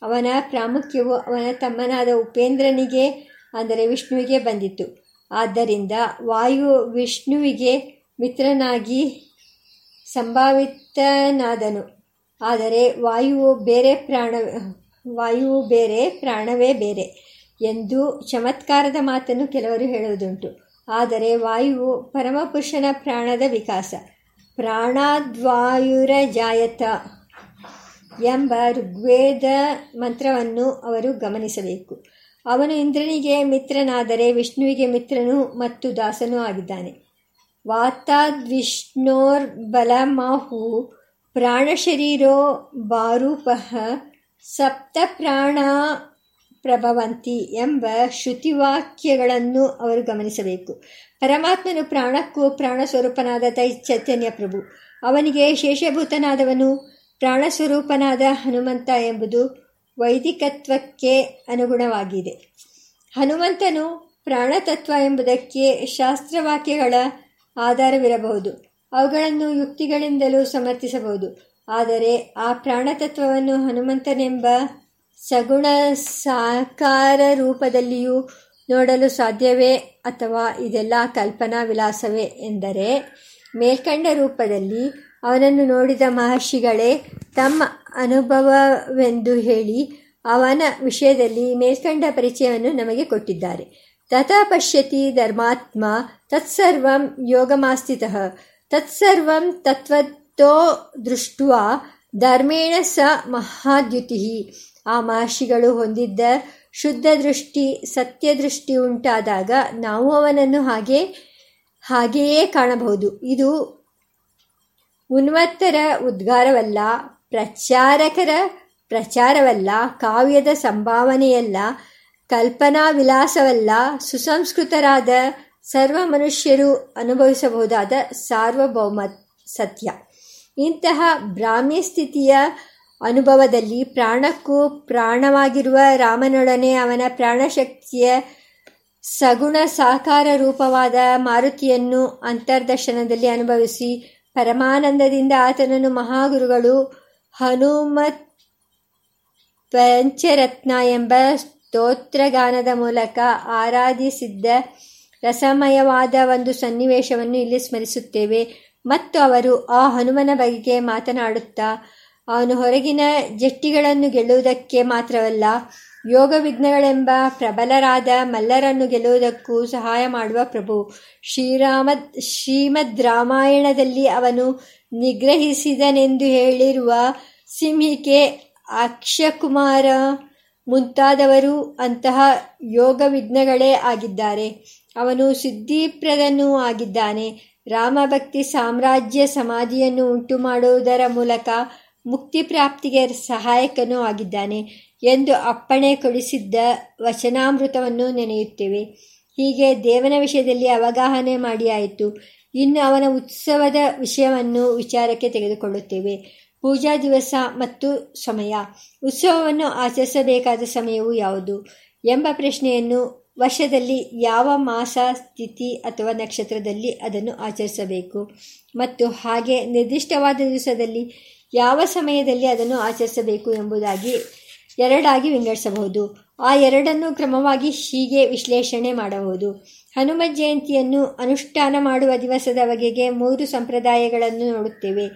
ಅವನ ಪ್ರಾಮುಖ್ಯವು ಅವನ ತಮ್ಮನಾದ ಉಪೇಂದ್ರನಿಗೆ, ಅಂದರೆ ವಿಷ್ಣುವಿಗೆ ಬಂದಿತ್ತು. ಆದ್ದರಿಂದ ವಾಯು ವಿಷ್ಣುವಿಗೆ ಮಿತ್ರನಾಗಿ ಸಂಭಾವಿತನಾದನು. ಆದರೆ ವಾಯುವು ಬೇರೆ ಪ್ರಾಣ, ವಾಯುವು ಬೇರೆ, ಪ್ರಾಣವೇ ಬೇರೆ ಎಂದು ಚಮತ್ಕಾರದ ಮಾತನ್ನು ಕೆಲವರು ಹೇಳುವುದುಂಟು. ಆದರೆ ವಾಯುವು ಪರಮಪುರುಷನ ಪ್ರಾಣದ ವಿಕಾಸ. ಪ್ರಾಣಾದ್ವಾಯುರ ಜಾಯತ ಎಂಬ ಋಗ್ವೇದ ಮಂತ್ರವನ್ನು ಅವರು ಗಮನಿಸಬೇಕು. ಅವನು ಇಂದ್ರನಿಗೆ ಮಿತ್ರನಾದರೆ ವಿಷ್ಣುವಿಗೆ ಮಿತ್ರನು ಮತ್ತು ದಾಸನೂ ಆಗಿದ್ದಾನೆ. ವಾತಾದ್ವಿಷ್ಣೋರ್ಬಲಮಾಹು ಪ್ರಾಣಶರೀರೋ ಬಾರೂಪಃ ಸಪ್ತ ಪ್ರಾಣ ಪ್ರಭವಂತಿ ಎಂಬ ಶ್ರುತಿವಾಕ್ಯಗಳನ್ನು ಅವರು ಗಮನಿಸಬೇಕು. ಪರಮಾತ್ಮನು ಪ್ರಾಣಕ್ಕೂ ಪ್ರಾಣ ಸ್ವರೂಪನಾದ ತೈ ಚೈತನ್ಯ ಪ್ರಭು. ಅವನಿಗೆ ಶೇಷಭೂತನಾದವನು ಪ್ರಾಣಸ್ವರೂಪನಾದ ಹನುಮಂತ ಎಂಬುದು ವೈದಿಕತ್ವಕ್ಕೆ ಅನುಗುಣವಾಗಿದೆ. ಹನುಮಂತನು ಪ್ರಾಣತತ್ವ ಎಂಬುದಕ್ಕೆ ಶಾಸ್ತ್ರವಾಕ್ಯಗಳ ಆಧಾರವಿರಬಹುದು. ಅವುಗಳನ್ನು ಯುಕ್ತಿಗಳಿಂದಲೂ ಸಮರ್ಥಿಸಬಹುದು. ಆದರೆ ಆ ಪ್ರಾಣತತ್ವವನ್ನು ಹನುಮಂತನೆಂಬ ಸಗುಣ ಸಾಕಾರ ರೂಪದಲ್ಲಿಯೂ ನೋಡಲು ಸಾಧ್ಯವೇ ಅಥವಾ ಇದೆಲ್ಲ ಕಲ್ಪನಾ ವಿಲಾಸವೇ ಎಂದರೆ ಮೇಲ್ಕಂಡ ರೂಪದಲ್ಲಿ ಅವನನ್ನು ನೋಡಿದ ಮಹರ್ಷಿಗಳೇ ತಮ್ಮ ಅನುಭವವೆಂದು ಹೇಳಿ ಅವನ ವಿಷಯದಲ್ಲಿ ಮೇಲ್ಕಂಡ ಪರಿಚಯವನ್ನು ನಮಗೆ ಕೊಟ್ಟಿದ್ದಾರೆ. ತಥಾ ಪಶ್ಯತಿ ಧರ್ಮಾತ್ಮ ತತ್ಸರ್ವಂ ಯೋಗಮಾಸ್ಥಿತ ತತ್ಸರ್ವಂ ತತ್ವತ್ತೋ ದೃಷ್ಟ ಧರ್ಮೇಣ ಸ ಮಹಾದ್ಯುತಿ. ಆ ಮಹರ್ಷಿಗಳು ಹೊಂದಿದ್ದ ಶುದ್ಧ ದೃಷ್ಟಿ ಸತ್ಯದೃಷ್ಟಿ ಉಂಟಾದಾಗ ನಾವು ಅವನನ್ನು ಹಾಗೆ, ಹಾಗೆಯೇ ಕಾಣಬಹುದು. ಇದು ಉನ್ಮತ್ತರ ಉದ್ಗಾರವಲ್ಲ, ಪ್ರಚಾರಕರ ಪ್ರಚಾರವಲ್ಲ, ಕಾವ್ಯದ ಸಂಭಾವನೆಯಲ್ಲ ಕಲ್ಪನಾ ವಿಲಾಸವಲ್ಲ ಸುಸಂಸ್ಕೃತರಾದ ಸರ್ವ ಮನುಷ್ಯರು ಅನುಭವಿಸಬಹುದಾದ ಸಾರ್ವಭೌಮ ಸತ್ಯ. ಇಂತಹ ಬ್ರಾಹ್ಮಿ ಸ್ಥಿತಿಯ ಅನುಭವದಲ್ಲಿ ಪ್ರಾಣಕ್ಕೂ ಪ್ರಾಣವಾಗಿರುವ ರಾಮನೊಡನೆ ಅವನ ಪ್ರಾಣಶಕ್ತಿಯ ಸಗುಣ ಸಾಕಾರ ರೂಪವಾದ ಮಾರುತಿಯನ್ನು ಅಂತರ್ದರ್ಶನದಲ್ಲಿ ಅನುಭವಿಸಿ ಪರಮಾನಂದದಿಂದ ಆತನನ್ನು ಮಹಾಗುರುಗಳು ಹನುಮತ್ ಪಂಚರತ್ನ ಎಂಬ ಸ್ತೋತ್ರಗಾನದ ಮೂಲಕ ಆರಾಧಿಸಿದ್ದ ರಸಮಯವಾದ ಒಂದು ಸನ್ನಿವೇಶವನ್ನು ಇಲ್ಲಿ ಸ್ಮರಿಸುತ್ತೇವೆ. ಮತ್ತು ಅವರು ಆ ಹನುಮನ ಬಗೆಗೆ ಮಾತನಾಡುತ್ತಾ ಅವನು ಹೊರಗಿನ ಜಟ್ಟಿಗಳನ್ನು ಗೆಲ್ಲುವುದಕ್ಕೆ ಮಾತ್ರವಲ್ಲ ಯೋಗ ವಿಘ್ನಗಳೆಂಬ ಪ್ರಬಲರಾದ ಮಲ್ಲರನ್ನು ಗೆಲ್ಲುವುದಕ್ಕೂ ಸಹಾಯ ಮಾಡುವ ಪ್ರಭು. ಶ್ರೀರಾಮ, ಶ್ರೀಮದ್ ರಾಮಾಯಣದಲ್ಲಿ ಅವನು ನಿಗ್ರಹಿಸಿದನೆಂದು ಹೇಳಿರುವ ಸಿಂಹಿಕೆ ಅಕ್ಷಕುಮಾರ ಮುಂತಾದವರು ಅಂತಹ ಯೋಗ ವಿಘ್ನಗಳೇ ಆಗಿದ್ದಾರೆ. ಅವನು ಸಿದ್ಧಿಪ್ರದನೂ ಆಗಿದ್ದಾನೆ. ರಾಮಭಕ್ತಿ ಸಾಮ್ರಾಜ್ಯ ಸಮಾಧಿಯನ್ನು ಉಂಟು ಮಾಡುವುದರ ಮೂಲಕ ಮುಕ್ತಿ ಪ್ರಾಪ್ತಿಗೆ ಸಹಾಯಕನೂ ಆಗಿದ್ದಾನೆ ಎಂದು ಅಪ್ಪಣೆ ಕೊಡಿಸಿದ್ದ ವಚನಾಮೃತವನ್ನು ನೆನೆಯುತ್ತೇವೆ. ಹೀಗೆ ದೇವನ ವಿಷಯದಲ್ಲಿ ಅವಗಾಹನೆ ಮಾಡಿಯಾಯಿತು ಇನ್ನು ಅವನ ಉತ್ಸವದ ವಿಷಯವನ್ನು ವಿಚಾರಕ್ಕೆ ತೆಗೆದುಕೊಳ್ಳುತ್ತೇವೆ. ಪೂಜಾ ದಿವಸ ಮತ್ತು ಸಮಯ. ಉತ್ಸವವನ್ನು ಆಚರಿಸಬೇಕಾದ ಸಮಯವು ಯಾವುದು ಎಂಬ ಪ್ರಶ್ನೆಯನ್ನು ವರ್ಷದಲ್ಲಿ ಯಾವ ಮಾಸ ಸ್ಥಿತಿ ಅಥವಾ ನಕ್ಷತ್ರದಲ್ಲಿ ಅದನ್ನು ಆಚರಿಸಬೇಕು. ಮತ್ತು ಹಾಗೆ ನಿರ್ದಿಷ್ಟವಾದ ದಿವಸದಲ್ಲಿ ಯಾವ ಸಮಯದಲ್ಲಿ ಅದನ್ನು ಆಚರಿಸಬೇಕು ಎಂಬುದಾಗಿ ಎರಡಾಗಿ ವಿಂಗಡಿಸಬಹುದು. ಆ ಎರಡನ್ನು ಕ್ರಮವಾಗಿ ಹೀಗೆ ವಿಶ್ಲೇಷಣೆ ಮಾಡಬಹುದು. ಹನುಮ ಜಯಂತಿಯನ್ನು ಅನುಷ್ಠಾನ ಮಾಡುವ ದಿವಸದ ಬಗೆಗೆ ಮೂರು ಸಂಪ್ರದಾಯಗಳನ್ನು ನೋಡುತ್ತೇವೆ.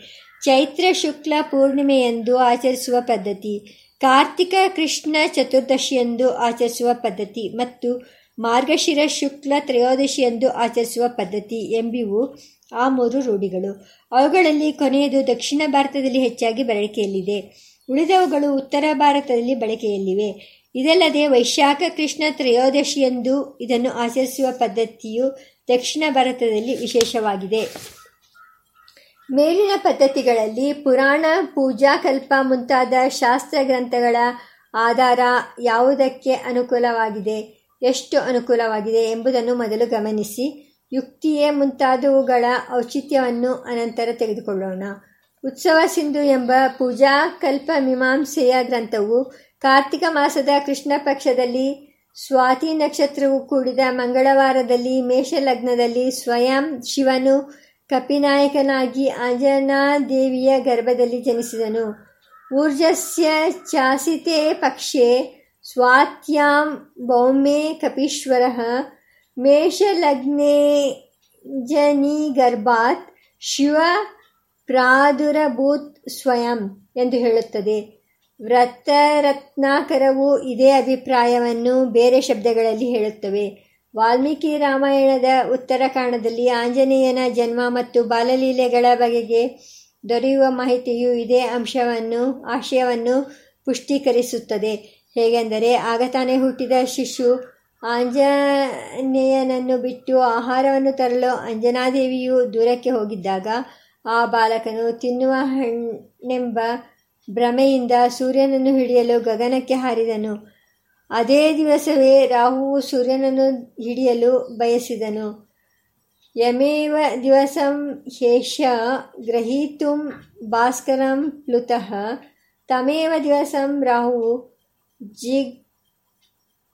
ಚೈತ್ರ ಶುಕ್ಲ ಪೂರ್ಣಿಮೆಯೆಂದು ಆಚರಿಸುವ ಪದ್ಧತಿ, ಕಾರ್ತಿಕ ಕೃಷ್ಣ ಚತುರ್ದಶಿಯೆಂದು ಆಚರಿಸುವ ಪದ್ಧತಿ ಮತ್ತು ಮಾರ್ಗಶಿರ ಶುಕ್ಲ ತ್ರಯೋದಶಿಯೆಂದು ಆಚರಿಸುವ ಪದ್ಧತಿ ಎಂಬಿವು ಆ ಮೂರು ರೂಢಿಗಳು. ಅವುಗಳಲ್ಲಿ ಕೊನೆಯದು ದಕ್ಷಿಣ ಭಾರತದಲ್ಲಿ ಹೆಚ್ಚಾಗಿ ಬಳಕೆಯಲ್ಲಿದೆ. ಉಳಿದವುಗಳು ಉತ್ತರ ಭಾರತದಲ್ಲಿ ಬಳಕೆಯಲ್ಲಿವೆ. ಇದಲ್ಲದೆ ವೈಶಾಖ ಕೃಷ್ಣ ತ್ರಯೋದಶಿಯೆಂದು ಇದನ್ನು ಆಚರಿಸುವ ಪದ್ಧತಿಯು ದಕ್ಷಿಣ ಭಾರತದಲ್ಲಿ ವಿಶೇಷವಾಗಿದೆ. ಮೇಲಿನ ಪದ್ಧತಿಗಳಲ್ಲಿ ಪುರಾಣ ಪೂಜಾಕಲ್ಪ ಮುಂತಾದ ಶಾಸ್ತ್ರ ಗ್ರಂಥಗಳ ಆಧಾರ ಯಾವುದಕ್ಕೆ ಅನುಕೂಲವಾಗಿದೆ, ಎಷ್ಟು ಅನುಕೂಲವಾಗಿದೆ ಎಂಬುದನ್ನು ಮೊದಲು ಗಮನಿಸಿ. ಯುಕ್ತಿಯೇ ಮುಂತಾದವುಗಳ ಔಚಿತ್ಯವನ್ನು ಅನಂತರ ತೆಗೆದುಕೊಳ್ಳೋಣ. ಉತ್ಸವ ಸಿಂಧು ಎಂಬ ಪೂಜಾ ಕಲ್ಪ ಮೀಮಾಂಸೆಯ ಗ್ರಂಥವು ಕಾರ್ತಿಕ ಮಾಸದ ಕೃಷ್ಣ ಪಕ್ಷದಲ್ಲಿ, ಸ್ವಾತಿ ನಕ್ಷತ್ರವು ಕೂಡಿದ ಮಂಗಳವಾರದಲ್ಲಿ, ಮೇಷಲಗ್ನದಲ್ಲಿ ಸ್ವಯಂ ಶಿವನು ಕಪಿನಾಯಕನಾಗಿ ಆಂಜನಾದೇವಿಯ ಗರ್ಭದಲ್ಲಿ ಜನಿಸಿದನು. ಊರ್ಜಸ್ಯ ಚಾಸಿತೆ ಪಕ್ಷೆ ಸ್ವಾತ್ಯಾಂ ಭೌಮೆ ಕಪೀಶ್ವರ ಮೇಷಲಗ್ನೆ ಗರ್ಭಾತ್ ಶಿವ ಪ್ರಾದುರಭೂತ್ ಸ್ವಯಂ ಎಂದು ಹೇಳುತ್ತದೆ. ವ್ರತರತ್ನಾಕರವು ಇದೇ ಅಭಿಪ್ರಾಯವನ್ನು ಬೇರೆ ಶಬ್ದಗಳಲ್ಲಿ ಹೇಳುತ್ತವೆ. ವಾಲ್ಮೀಕಿ ರಾಮಾಯಣದ ಉತ್ತರಕಾಂಡದಲ್ಲಿ ಆಂಜನೇಯನ ಜನ್ಮ ಮತ್ತು ಬಾಲಲೀಲೆಗಳ ಬಗೆಗೆ ದೊರೆಯುವ ಮಾಹಿತಿಯು ಇದೇ ಅಂಶವನ್ನು, ಆಶಯವನ್ನು ಪುಷ್ಟೀಕರಿಸುತ್ತದೆ. ಹೇಗೆಂದರೆ ಆಗತಾನೆ ಹುಟ್ಟಿದ ಶಿಶು ಆಂಜನೇಯನನ್ನು ಬಿಟ್ಟು ಆಹಾರವನ್ನು ತರಲು ಅಂಜನಾದೇವಿಯು ದೂರಕ್ಕೆ ಹೋಗಿದ್ದಾಗ ಆ ಬಾಲಕನು ತಿನ್ನುವ ಹಣ್ಣೆಂಬ ಭ್ರಮೆಯಿಂದ ಸೂರ್ಯನನ್ನು ಹಿಡಿಯಲು ಗಗನಕ್ಕೆ ಹಾರಿದನು. ಅದೇ ದಿವಸವೇ ರಾಹುವು ಸೂರ್ಯನನ್ನು ಹಿಡಿಯಲು ಬಯಸಿದನು. ಯಮೇವ ದಿವಸಂ ಹೇಷ ಗ್ರಹೀತುಂ ಭಾಸ್ಕರಂ ಪ್ಲುತಃ, ತಮೇವ ದಿವಸಂ ರಾಹು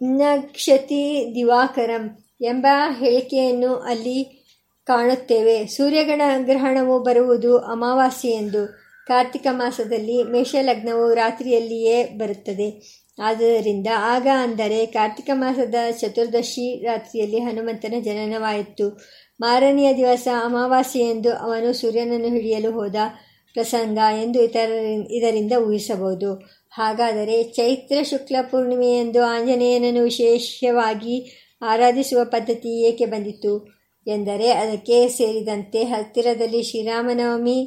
ಜಿಗ್ನಕ್ಷತಿ ದಿವಾಕರಂ ಎಂಬ ಹೇಳಿಕೆಯನ್ನು ಅಲ್ಲಿ ಕಾಣುತ್ತೇವೆ. ಸೂರ್ಯಗಣ ಗ್ರಹಣವು ಬರುವುದು ಅಮಾವಾಸ್ಯೆಯೆಂದು ಕಾರ್ತಿಕ ಮಾಸದಲ್ಲಿ ಮೇಷಲಗ್ನವು ರಾತ್ರಿಯಲ್ಲಿಯೇ ಬರುತ್ತದೆ. ಆದ್ದರಿಂದ ಆಗ ಅಂದರೆ ಕಾರ್ತಿಕ ಮಾಸದ ಚತುರ್ದಶಿ ರಾತ್ರಿಯಲ್ಲಿ ಹನುಮಂತನ ಜನನವಾಯಿತು. ಮಾರನೆಯ ದಿವಸ ಅಮಾವಾಸ್ಯೆಯೆಂದು ಅವನು ಸೂರ್ಯನನ್ನು ಹಿಡಿಯಲು ಹೋದ ಪ್ರಸಂಗ ಎಂದು ಇತರ ಇದರಿಂದ ಊಹಿಸಬಹುದು. ಹಾಗಾದರೆ ಚೈತ್ರ ಶುಕ್ಲ ಪೂರ್ಣಿಮೆಯೆಂದು ಆಂಜನೇಯನನ್ನು ವಿಶೇಷವಾಗಿ ಆರಾಧಿಸುವ ಪದ್ಧತಿ ಏಕೆ ಬಂದಿತು ಎಂದರೆ ಅದಕ್ಕೆ ಸೇರಿದಂತೆ ಹತ್ತಿರದಲ್ಲಿ ಶ್ರೀರಾಮನವಮಿ,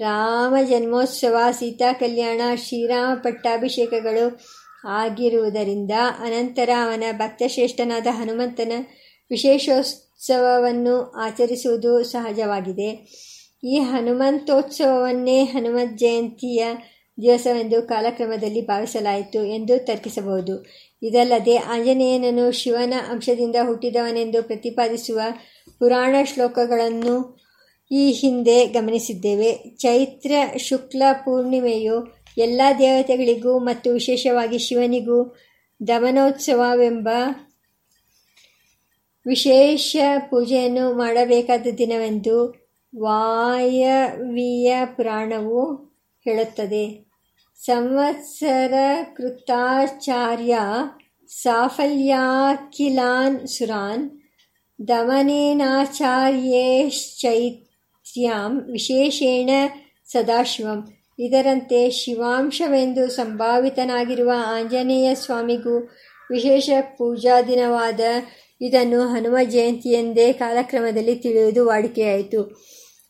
ರಾಮ ಜನ್ಮೋತ್ಸವ, ಸೀತಾ ಕಲ್ಯಾಣ, ಶ್ರೀರಾಮ ಪಟ್ಟಾಭಿಷೇಕಗಳು ಆಗಿರುವುದರಿಂದ ಅನಂತರ ಅವನ ಭಕ್ತಶ್ರೇಷ್ಠನಾದ ಹನುಮಂತನ ವಿಶೇಷೋತ್ಸವವನ್ನು ಆಚರಿಸುವುದು ಸಹಜವಾಗಿದೆ. ಈ ಹನುಮಂತೋತ್ಸವವನ್ನೇ ಹನುಮತ್ ಜಯಂತಿಯ ದಿವಸವೆಂದು ಕಾಲಕ್ರಮದಲ್ಲಿ ಭಾವಿಸಲಾಯಿತು ಎಂದು ತರ್ಕಿಸಬಹುದು. ಇದಲ್ಲದೆ ಆಂಜನೇಯನನ್ನು ಶಿವನ ಅಂಶದಿಂದ ಹುಟ್ಟಿದವನೆಂದು ಪ್ರತಿಪಾದಿಸುವ ಪುರಾಣ ಶ್ಲೋಕಗಳನ್ನು ಈ ಹಿಂದೆ ಗಮನಿಸಿದ್ದೇವೆ. ಚೈತ್ರ ಶುಕ್ಲ ಪೂರ್ಣಿಮೆಯು ಎಲ್ಲ ದೇವತೆಗಳಿಗೂ ಮತ್ತು ವಿಶೇಷವಾಗಿ ಶಿವನಿಗೂ ದಮನೋತ್ಸವವೆಂಬ ವಿಶೇಷ ಪೂಜೆಯನ್ನು ಮಾಡಬೇಕಾದ ದಿನವೆಂದು ವಾಯವೀಯ ಪುರಾಣವು ಹೇಳುತ್ತದೆ. ಸಂವತ್ಸರ ಕೃತಾಚಾರ್ಯ ಸಾಫಲ್ಯಾಖಿಲಾನ್ ಸುರಾನ್, ದಮನೇನಾಚಾರ್ಯೇಶ್ಚೈತ್ಯಾಂ ವಿಶೇಷೇಣ ಸದಾಶಿವಂ. ಇದರಂತೆ ಶಿವಾಂಶವೆಂದು ಸಂಭಾವಿತನಾಗಿರುವ ಆಂಜನೇಯ ಸ್ವಾಮಿಗೂ ವಿಶೇಷ ಪೂಜಾ ದಿನವಾದ ಇದನ್ನು ಹನುಮ ಜಯಂತಿಯೆಂದೇ ಕಾಲಕ್ರಮದಲ್ಲಿ ತಿಳಿಯುವುದು ವಾಡಿಕೆಯಾಯಿತು.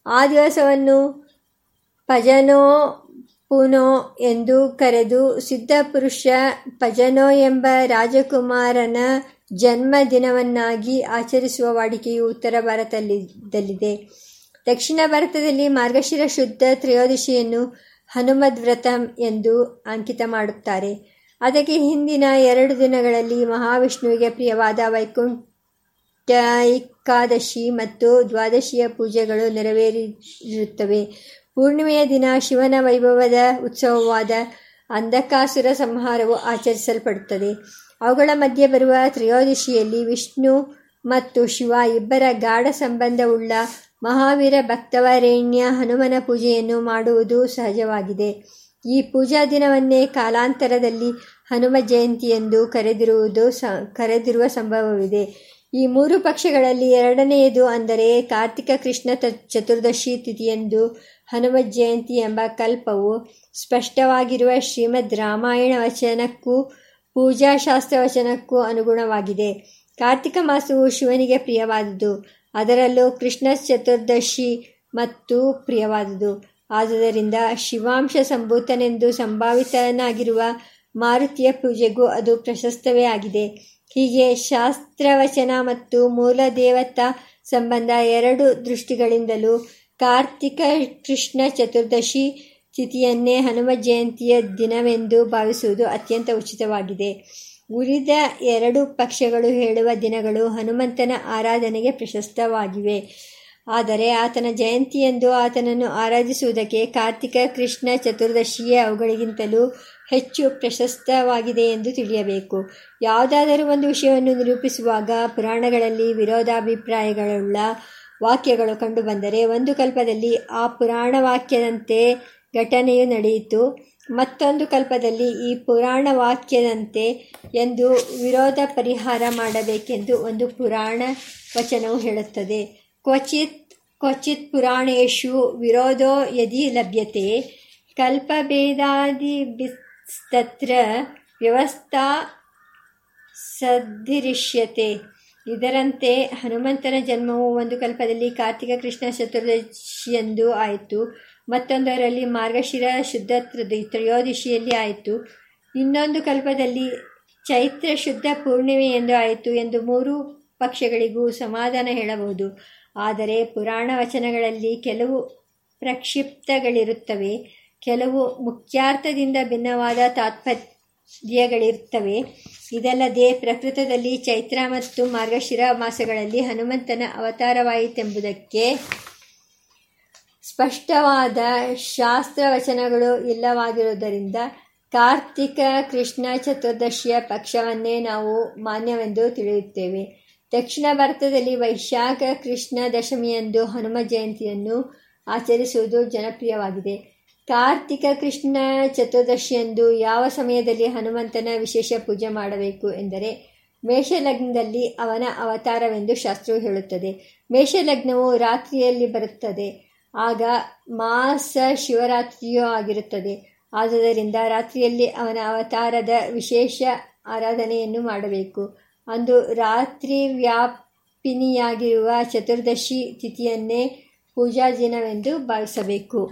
ಆ ದಿವಸವನ್ನು ಪಜನೋ ಪುನೋ ಎಂದು ಕರೆದು ಸಿದ್ಧಪುರುಷ ಪಜನೋ ಎಂಬ ರಾಜಕುಮಾರನ ಜನ್ಮ ದಿನವನ್ನಾಗಿ ಆಚರಿಸುವ ವಾಡಿಕೆಯು ಉತ್ತರ ಭಾರತದಲ್ಲಿದೆ ದಕ್ಷಿಣ ಭಾರತದಲ್ಲಿ ಮಾರ್ಗಶಿರ ಶುದ್ಧ ತ್ರಯೋದಶಿಯನ್ನು ಹನುಮದ್ ವ್ರತಂ ಎಂದು ಅಂಕಿತ ಮಾಡುತ್ತಾರೆ. ಅದಕ್ಕೆ ಹಿಂದಿನ ಎರಡು ದಿನಗಳಲ್ಲಿ ಮಹಾವಿಷ್ಣುವಿಗೆ ಪ್ರಿಯವಾದ ವೈಕುಂಠ ಏಕಾದಶಿ ಮತ್ತು ದ್ವಾದಶಿಯ ಪೂಜೆಗಳು ನೆರವೇರಿರುತ್ತವೆ. ಪೂರ್ಣಿಮೆಯ ದಿನ ಶಿವನ ವೈಭವದ ಉತ್ಸವವಾದ ಅಂಧಕಾಸುರ ಸಂಹಾರವು ಆಚರಿಸಲ್ಪಡುತ್ತದೆ. ಅವುಗಳ ಮಧ್ಯೆ ಬರುವ ತ್ರಯೋದಶಿಯಲ್ಲಿ ವಿಷ್ಣು ಮತ್ತು ಶಿವ ಇಬ್ಬರ ಗಾಢ ಸಂಬಂಧವುಳ್ಳ ಮಹಾವೀರ ಭಕ್ತವರೇಣ್ಯ ಹನುಮನ ಪೂಜೆಯನ್ನು ಮಾಡುವುದು ಸಹಜವಾಗಿದೆ. ಈ ಪೂಜಾ ದಿನವನ್ನೇ ಕಾಲಾಂತರದಲ್ಲಿ ಹನುಮ ಜಯಂತಿ ಎಂದು ಕರೆದಿರುವುದು ಸ, ಕರೆದಿರುವ ಸಂಭವವಿದೆ. ಈ ಮೂರು ಪಕ್ಷಗಳಲ್ಲಿ ಎರಡನೆಯದು ಅಂದರೆ ಕಾರ್ತಿಕ ಕೃಷ್ಣ ಚತುರ್ದಶಿ ತಿಥಿಯಂದು ಹನುಮ ಜಯಂತಿ ಎಂಬ ಕಲ್ಪವು ಸ್ಪಷ್ಟವಾಗಿರುವ ಶ್ರೀಮದ್ ರಾಮಾಯಣ ವಚನಕ್ಕೂ ಪೂಜಾಶಾಸ್ತ್ರ ವಚನಕ್ಕೂ ಅನುಗುಣವಾಗಿದೆ. ಕಾರ್ತಿಕ ಮಾಸವು ಶಿವನಿಗೆ ಪ್ರಿಯವಾದುದು. ಅದರಲ್ಲೂ ಕೃಷ್ಣ ಚತುರ್ದಶಿ ಮತ್ತು ಪ್ರಿಯವಾದುದು. ಆದುದರಿಂದ ಶಿವಾಂಶ ಸಂಭೂತನೆಂದು ಸಂಭಾವಿತನಾಗಿರುವ ಮಾರುತಿಯ ಪೂಜೆಗೂ ಅದು ಪ್ರಶಸ್ತವೇ ಆಗಿದೆ. ಹೀಗೆ ಶಾಸ್ತ್ರವಚನ ಮತ್ತು ಮೂಲ ದೇವತಾ ಸಂಬಂಧ ಎರಡು ದೃಷ್ಟಿಗಳಿಂದಲೂ ಕಾರ್ತಿಕ ಕೃಷ್ಣ ಚತುರ್ದಶಿ ತಿಥಿಯನ್ನೇ ಹನುಮ ಜಯಂತಿಯ ದಿನವೆಂದು ಭಾವಿಸುವುದು ಅತ್ಯಂತ ಉಚಿತವಾಗಿದೆ. ಉಳಿದ ಎರಡು ಪಕ್ಷಗಳು ಹೇಳುವ ದಿನಗಳು ಹನುಮಂತನ ಆರಾಧನೆಗೆ ಪ್ರಶಸ್ತವಾಗಿವೆ. ಆದರೆ ಆತನ ಜಯಂತಿಯೆಂದು ಆತನನ್ನು ಆರಾಧಿಸುವುದಕ್ಕೆ ಕಾರ್ತಿಕ ಕೃಷ್ಣ ಚತುರ್ದಶಿಯೇ ಅವುಗಳಿಗಿಂತಲೂ ಹೆಚ್ಚು ಪ್ರಶಸ್ತವಾಗಿದೆ ಎಂದು ತಿಳಿಯಬೇಕು. ಯಾವುದಾದರೂ ಒಂದು ವಿಷಯವನ್ನು ನಿರೂಪಿಸುವಾಗ ಪುರಾಣಗಳಲ್ಲಿ ವಿರೋಧಾಭಿಪ್ರಾಯಗಳುಳ್ಳ ವಾಕ್ಯಗಳು ಕಂಡುಬಂದರೆ ಒಂದು ಕಲ್ಪದಲ್ಲಿ ಆ ಪುರಾಣ ವಾಕ್ಯದಂತೆ ಘಟನೆಯು ನಡೆಯಿತು. ಮತ್ತೊಂದು ಕಲ್ಪದಲ್ಲಿ ಈ ಪುರಾಣ ವಾಕ್ಯದಂತೆ ಎಂದು ವಿರೋಧ ಪರಿಹಾರ ಮಾಡಬೇಕೆಂದು ಒಂದು ಪುರಾಣ ವಚನವು ಹೇಳುತ್ತದೆ. ಕ್ವಚಿತ್ ಕ್ವಚಿತ್ ಪುರಾಣೇಶು ವಿರೋಧೋ ಯದಿ ಲಭ್ಯತೆ ಕಲ್ಪಭೇದಾದಿಸ್ತತ್ರ ವ್ಯವಸ್ಥಾ ಸದ್ದಿರಿಷ್ಯತೆ ಇದರಂತೆ ಹನುಮಂತನ ಜನ್ಮವು ಒಂದು ಕಲ್ಪದಲ್ಲಿ ಕಾರ್ತಿಕ ಕೃಷ್ಣ ಚತುರ್ದಶಿಯಂದು ಆಯಿತು. ಮತ್ತೊಂದರಲ್ಲಿ ಮಾರ್ಗಶಿರ ಶುದ್ಧ ತ್ರಯೋದಶಿಯಲ್ಲಿ ಆಯಿತು. ಇನ್ನೊಂದು ಕಲ್ಪದಲ್ಲಿ ಚೈತ್ರ ಶುದ್ಧ ಪೂರ್ಣಿಮೆಯೆಂದು ಆಯಿತು ಎಂದು ಮೂರು ಪಕ್ಷಗಳಿಗೂ ಸಮಾಧಾನ ಹೇಳಬಹುದು. ಆದರೆ ಪುರಾಣ ವಚನಗಳಲ್ಲಿ ಕೆಲವು ಪ್ರಕ್ಷಿಪ್ತಗಳಿರುತ್ತವೆ. ಕೆಲವು ಮುಖ್ಯಾರ್ಥದಿಂದ ಭಿನ್ನವಾದ ತಾತ್ಪರ್ಯಗಳಿರುತ್ತವೆ ಇದಲ್ಲದೆ ಪ್ರಕೃತದಲ್ಲಿ ಚೈತ್ರ ಮತ್ತು ಮಾರ್ಗಶಿರ ಮಾಸಗಳಲ್ಲಿ ಹನುಮಂತನ ಅವತಾರವಾಯಿತೆಂಬುದಕ್ಕೆ ಸ್ಪಷ್ಟವಾದ ಶಾಸ್ತ್ರವಚನಗಳು ಇಲ್ಲವಾಗಿರುವುದರಿಂದ ಕಾರ್ತಿಕ ಕೃಷ್ಣ ಚತುರ್ದಶಿಯ ಪಕ್ಷವನ್ನೇ ನಾವು ಮಾನ್ಯವೆಂದು ತಿಳಿಯುತ್ತೇವೆ. ದಕ್ಷಿಣ ಭಾರತದಲ್ಲಿ ವೈಶಾಖ ಕೃಷ್ಣ ದಶಮಿಯಂದು ಹನುಮ ಜಯಂತಿಯನ್ನು ಆಚರಿಸುವುದು ಜನಪ್ರಿಯವಾಗಿದೆ. ಕಾರ್ತಿಕ ಕೃಷ್ಣ ಚತುರ್ದಶಿಯಂದು ಯಾವ ಸಮಯದಲ್ಲಿ ಹನುಮಂತನ ವಿಶೇಷ ಪೂಜೆ ಮಾಡಬೇಕು ಎಂದರೆ ಮೇಷಲಗ್ನದಲ್ಲಿ ಅವನ ಅವತಾರವೆಂದು ಶಾಸ್ತ್ರವು ಹೇಳುತ್ತದೆ. ಮೇಷಲಗ್ನವು ರಾತ್ರಿಯಲ್ಲಿ ಬರುತ್ತದೆ. ಆಗ ಮಾಸ ಶಿವರಾತ್ರಿಯೂ ಆಗಿರುತ್ತದೆ. ಆದುದರಿಂದ ರಾತ್ರಿಯಲ್ಲಿ ಅವನ ಅವತಾರದ ವಿಶೇಷ ಆರಾಧನೆಯನ್ನು ಮಾಡಬೇಕು. ಅಂದು ರಾತ್ರಿ ವ್ಯಾಪಿನಿಯಾಗಿರುವ ಚತುರ್ದಶಿ ತಿಥಿಯನ್ನೇ ಪೂಜಾ ದಿನವೆಂದು ಭಾವಿಸಬೇಕು.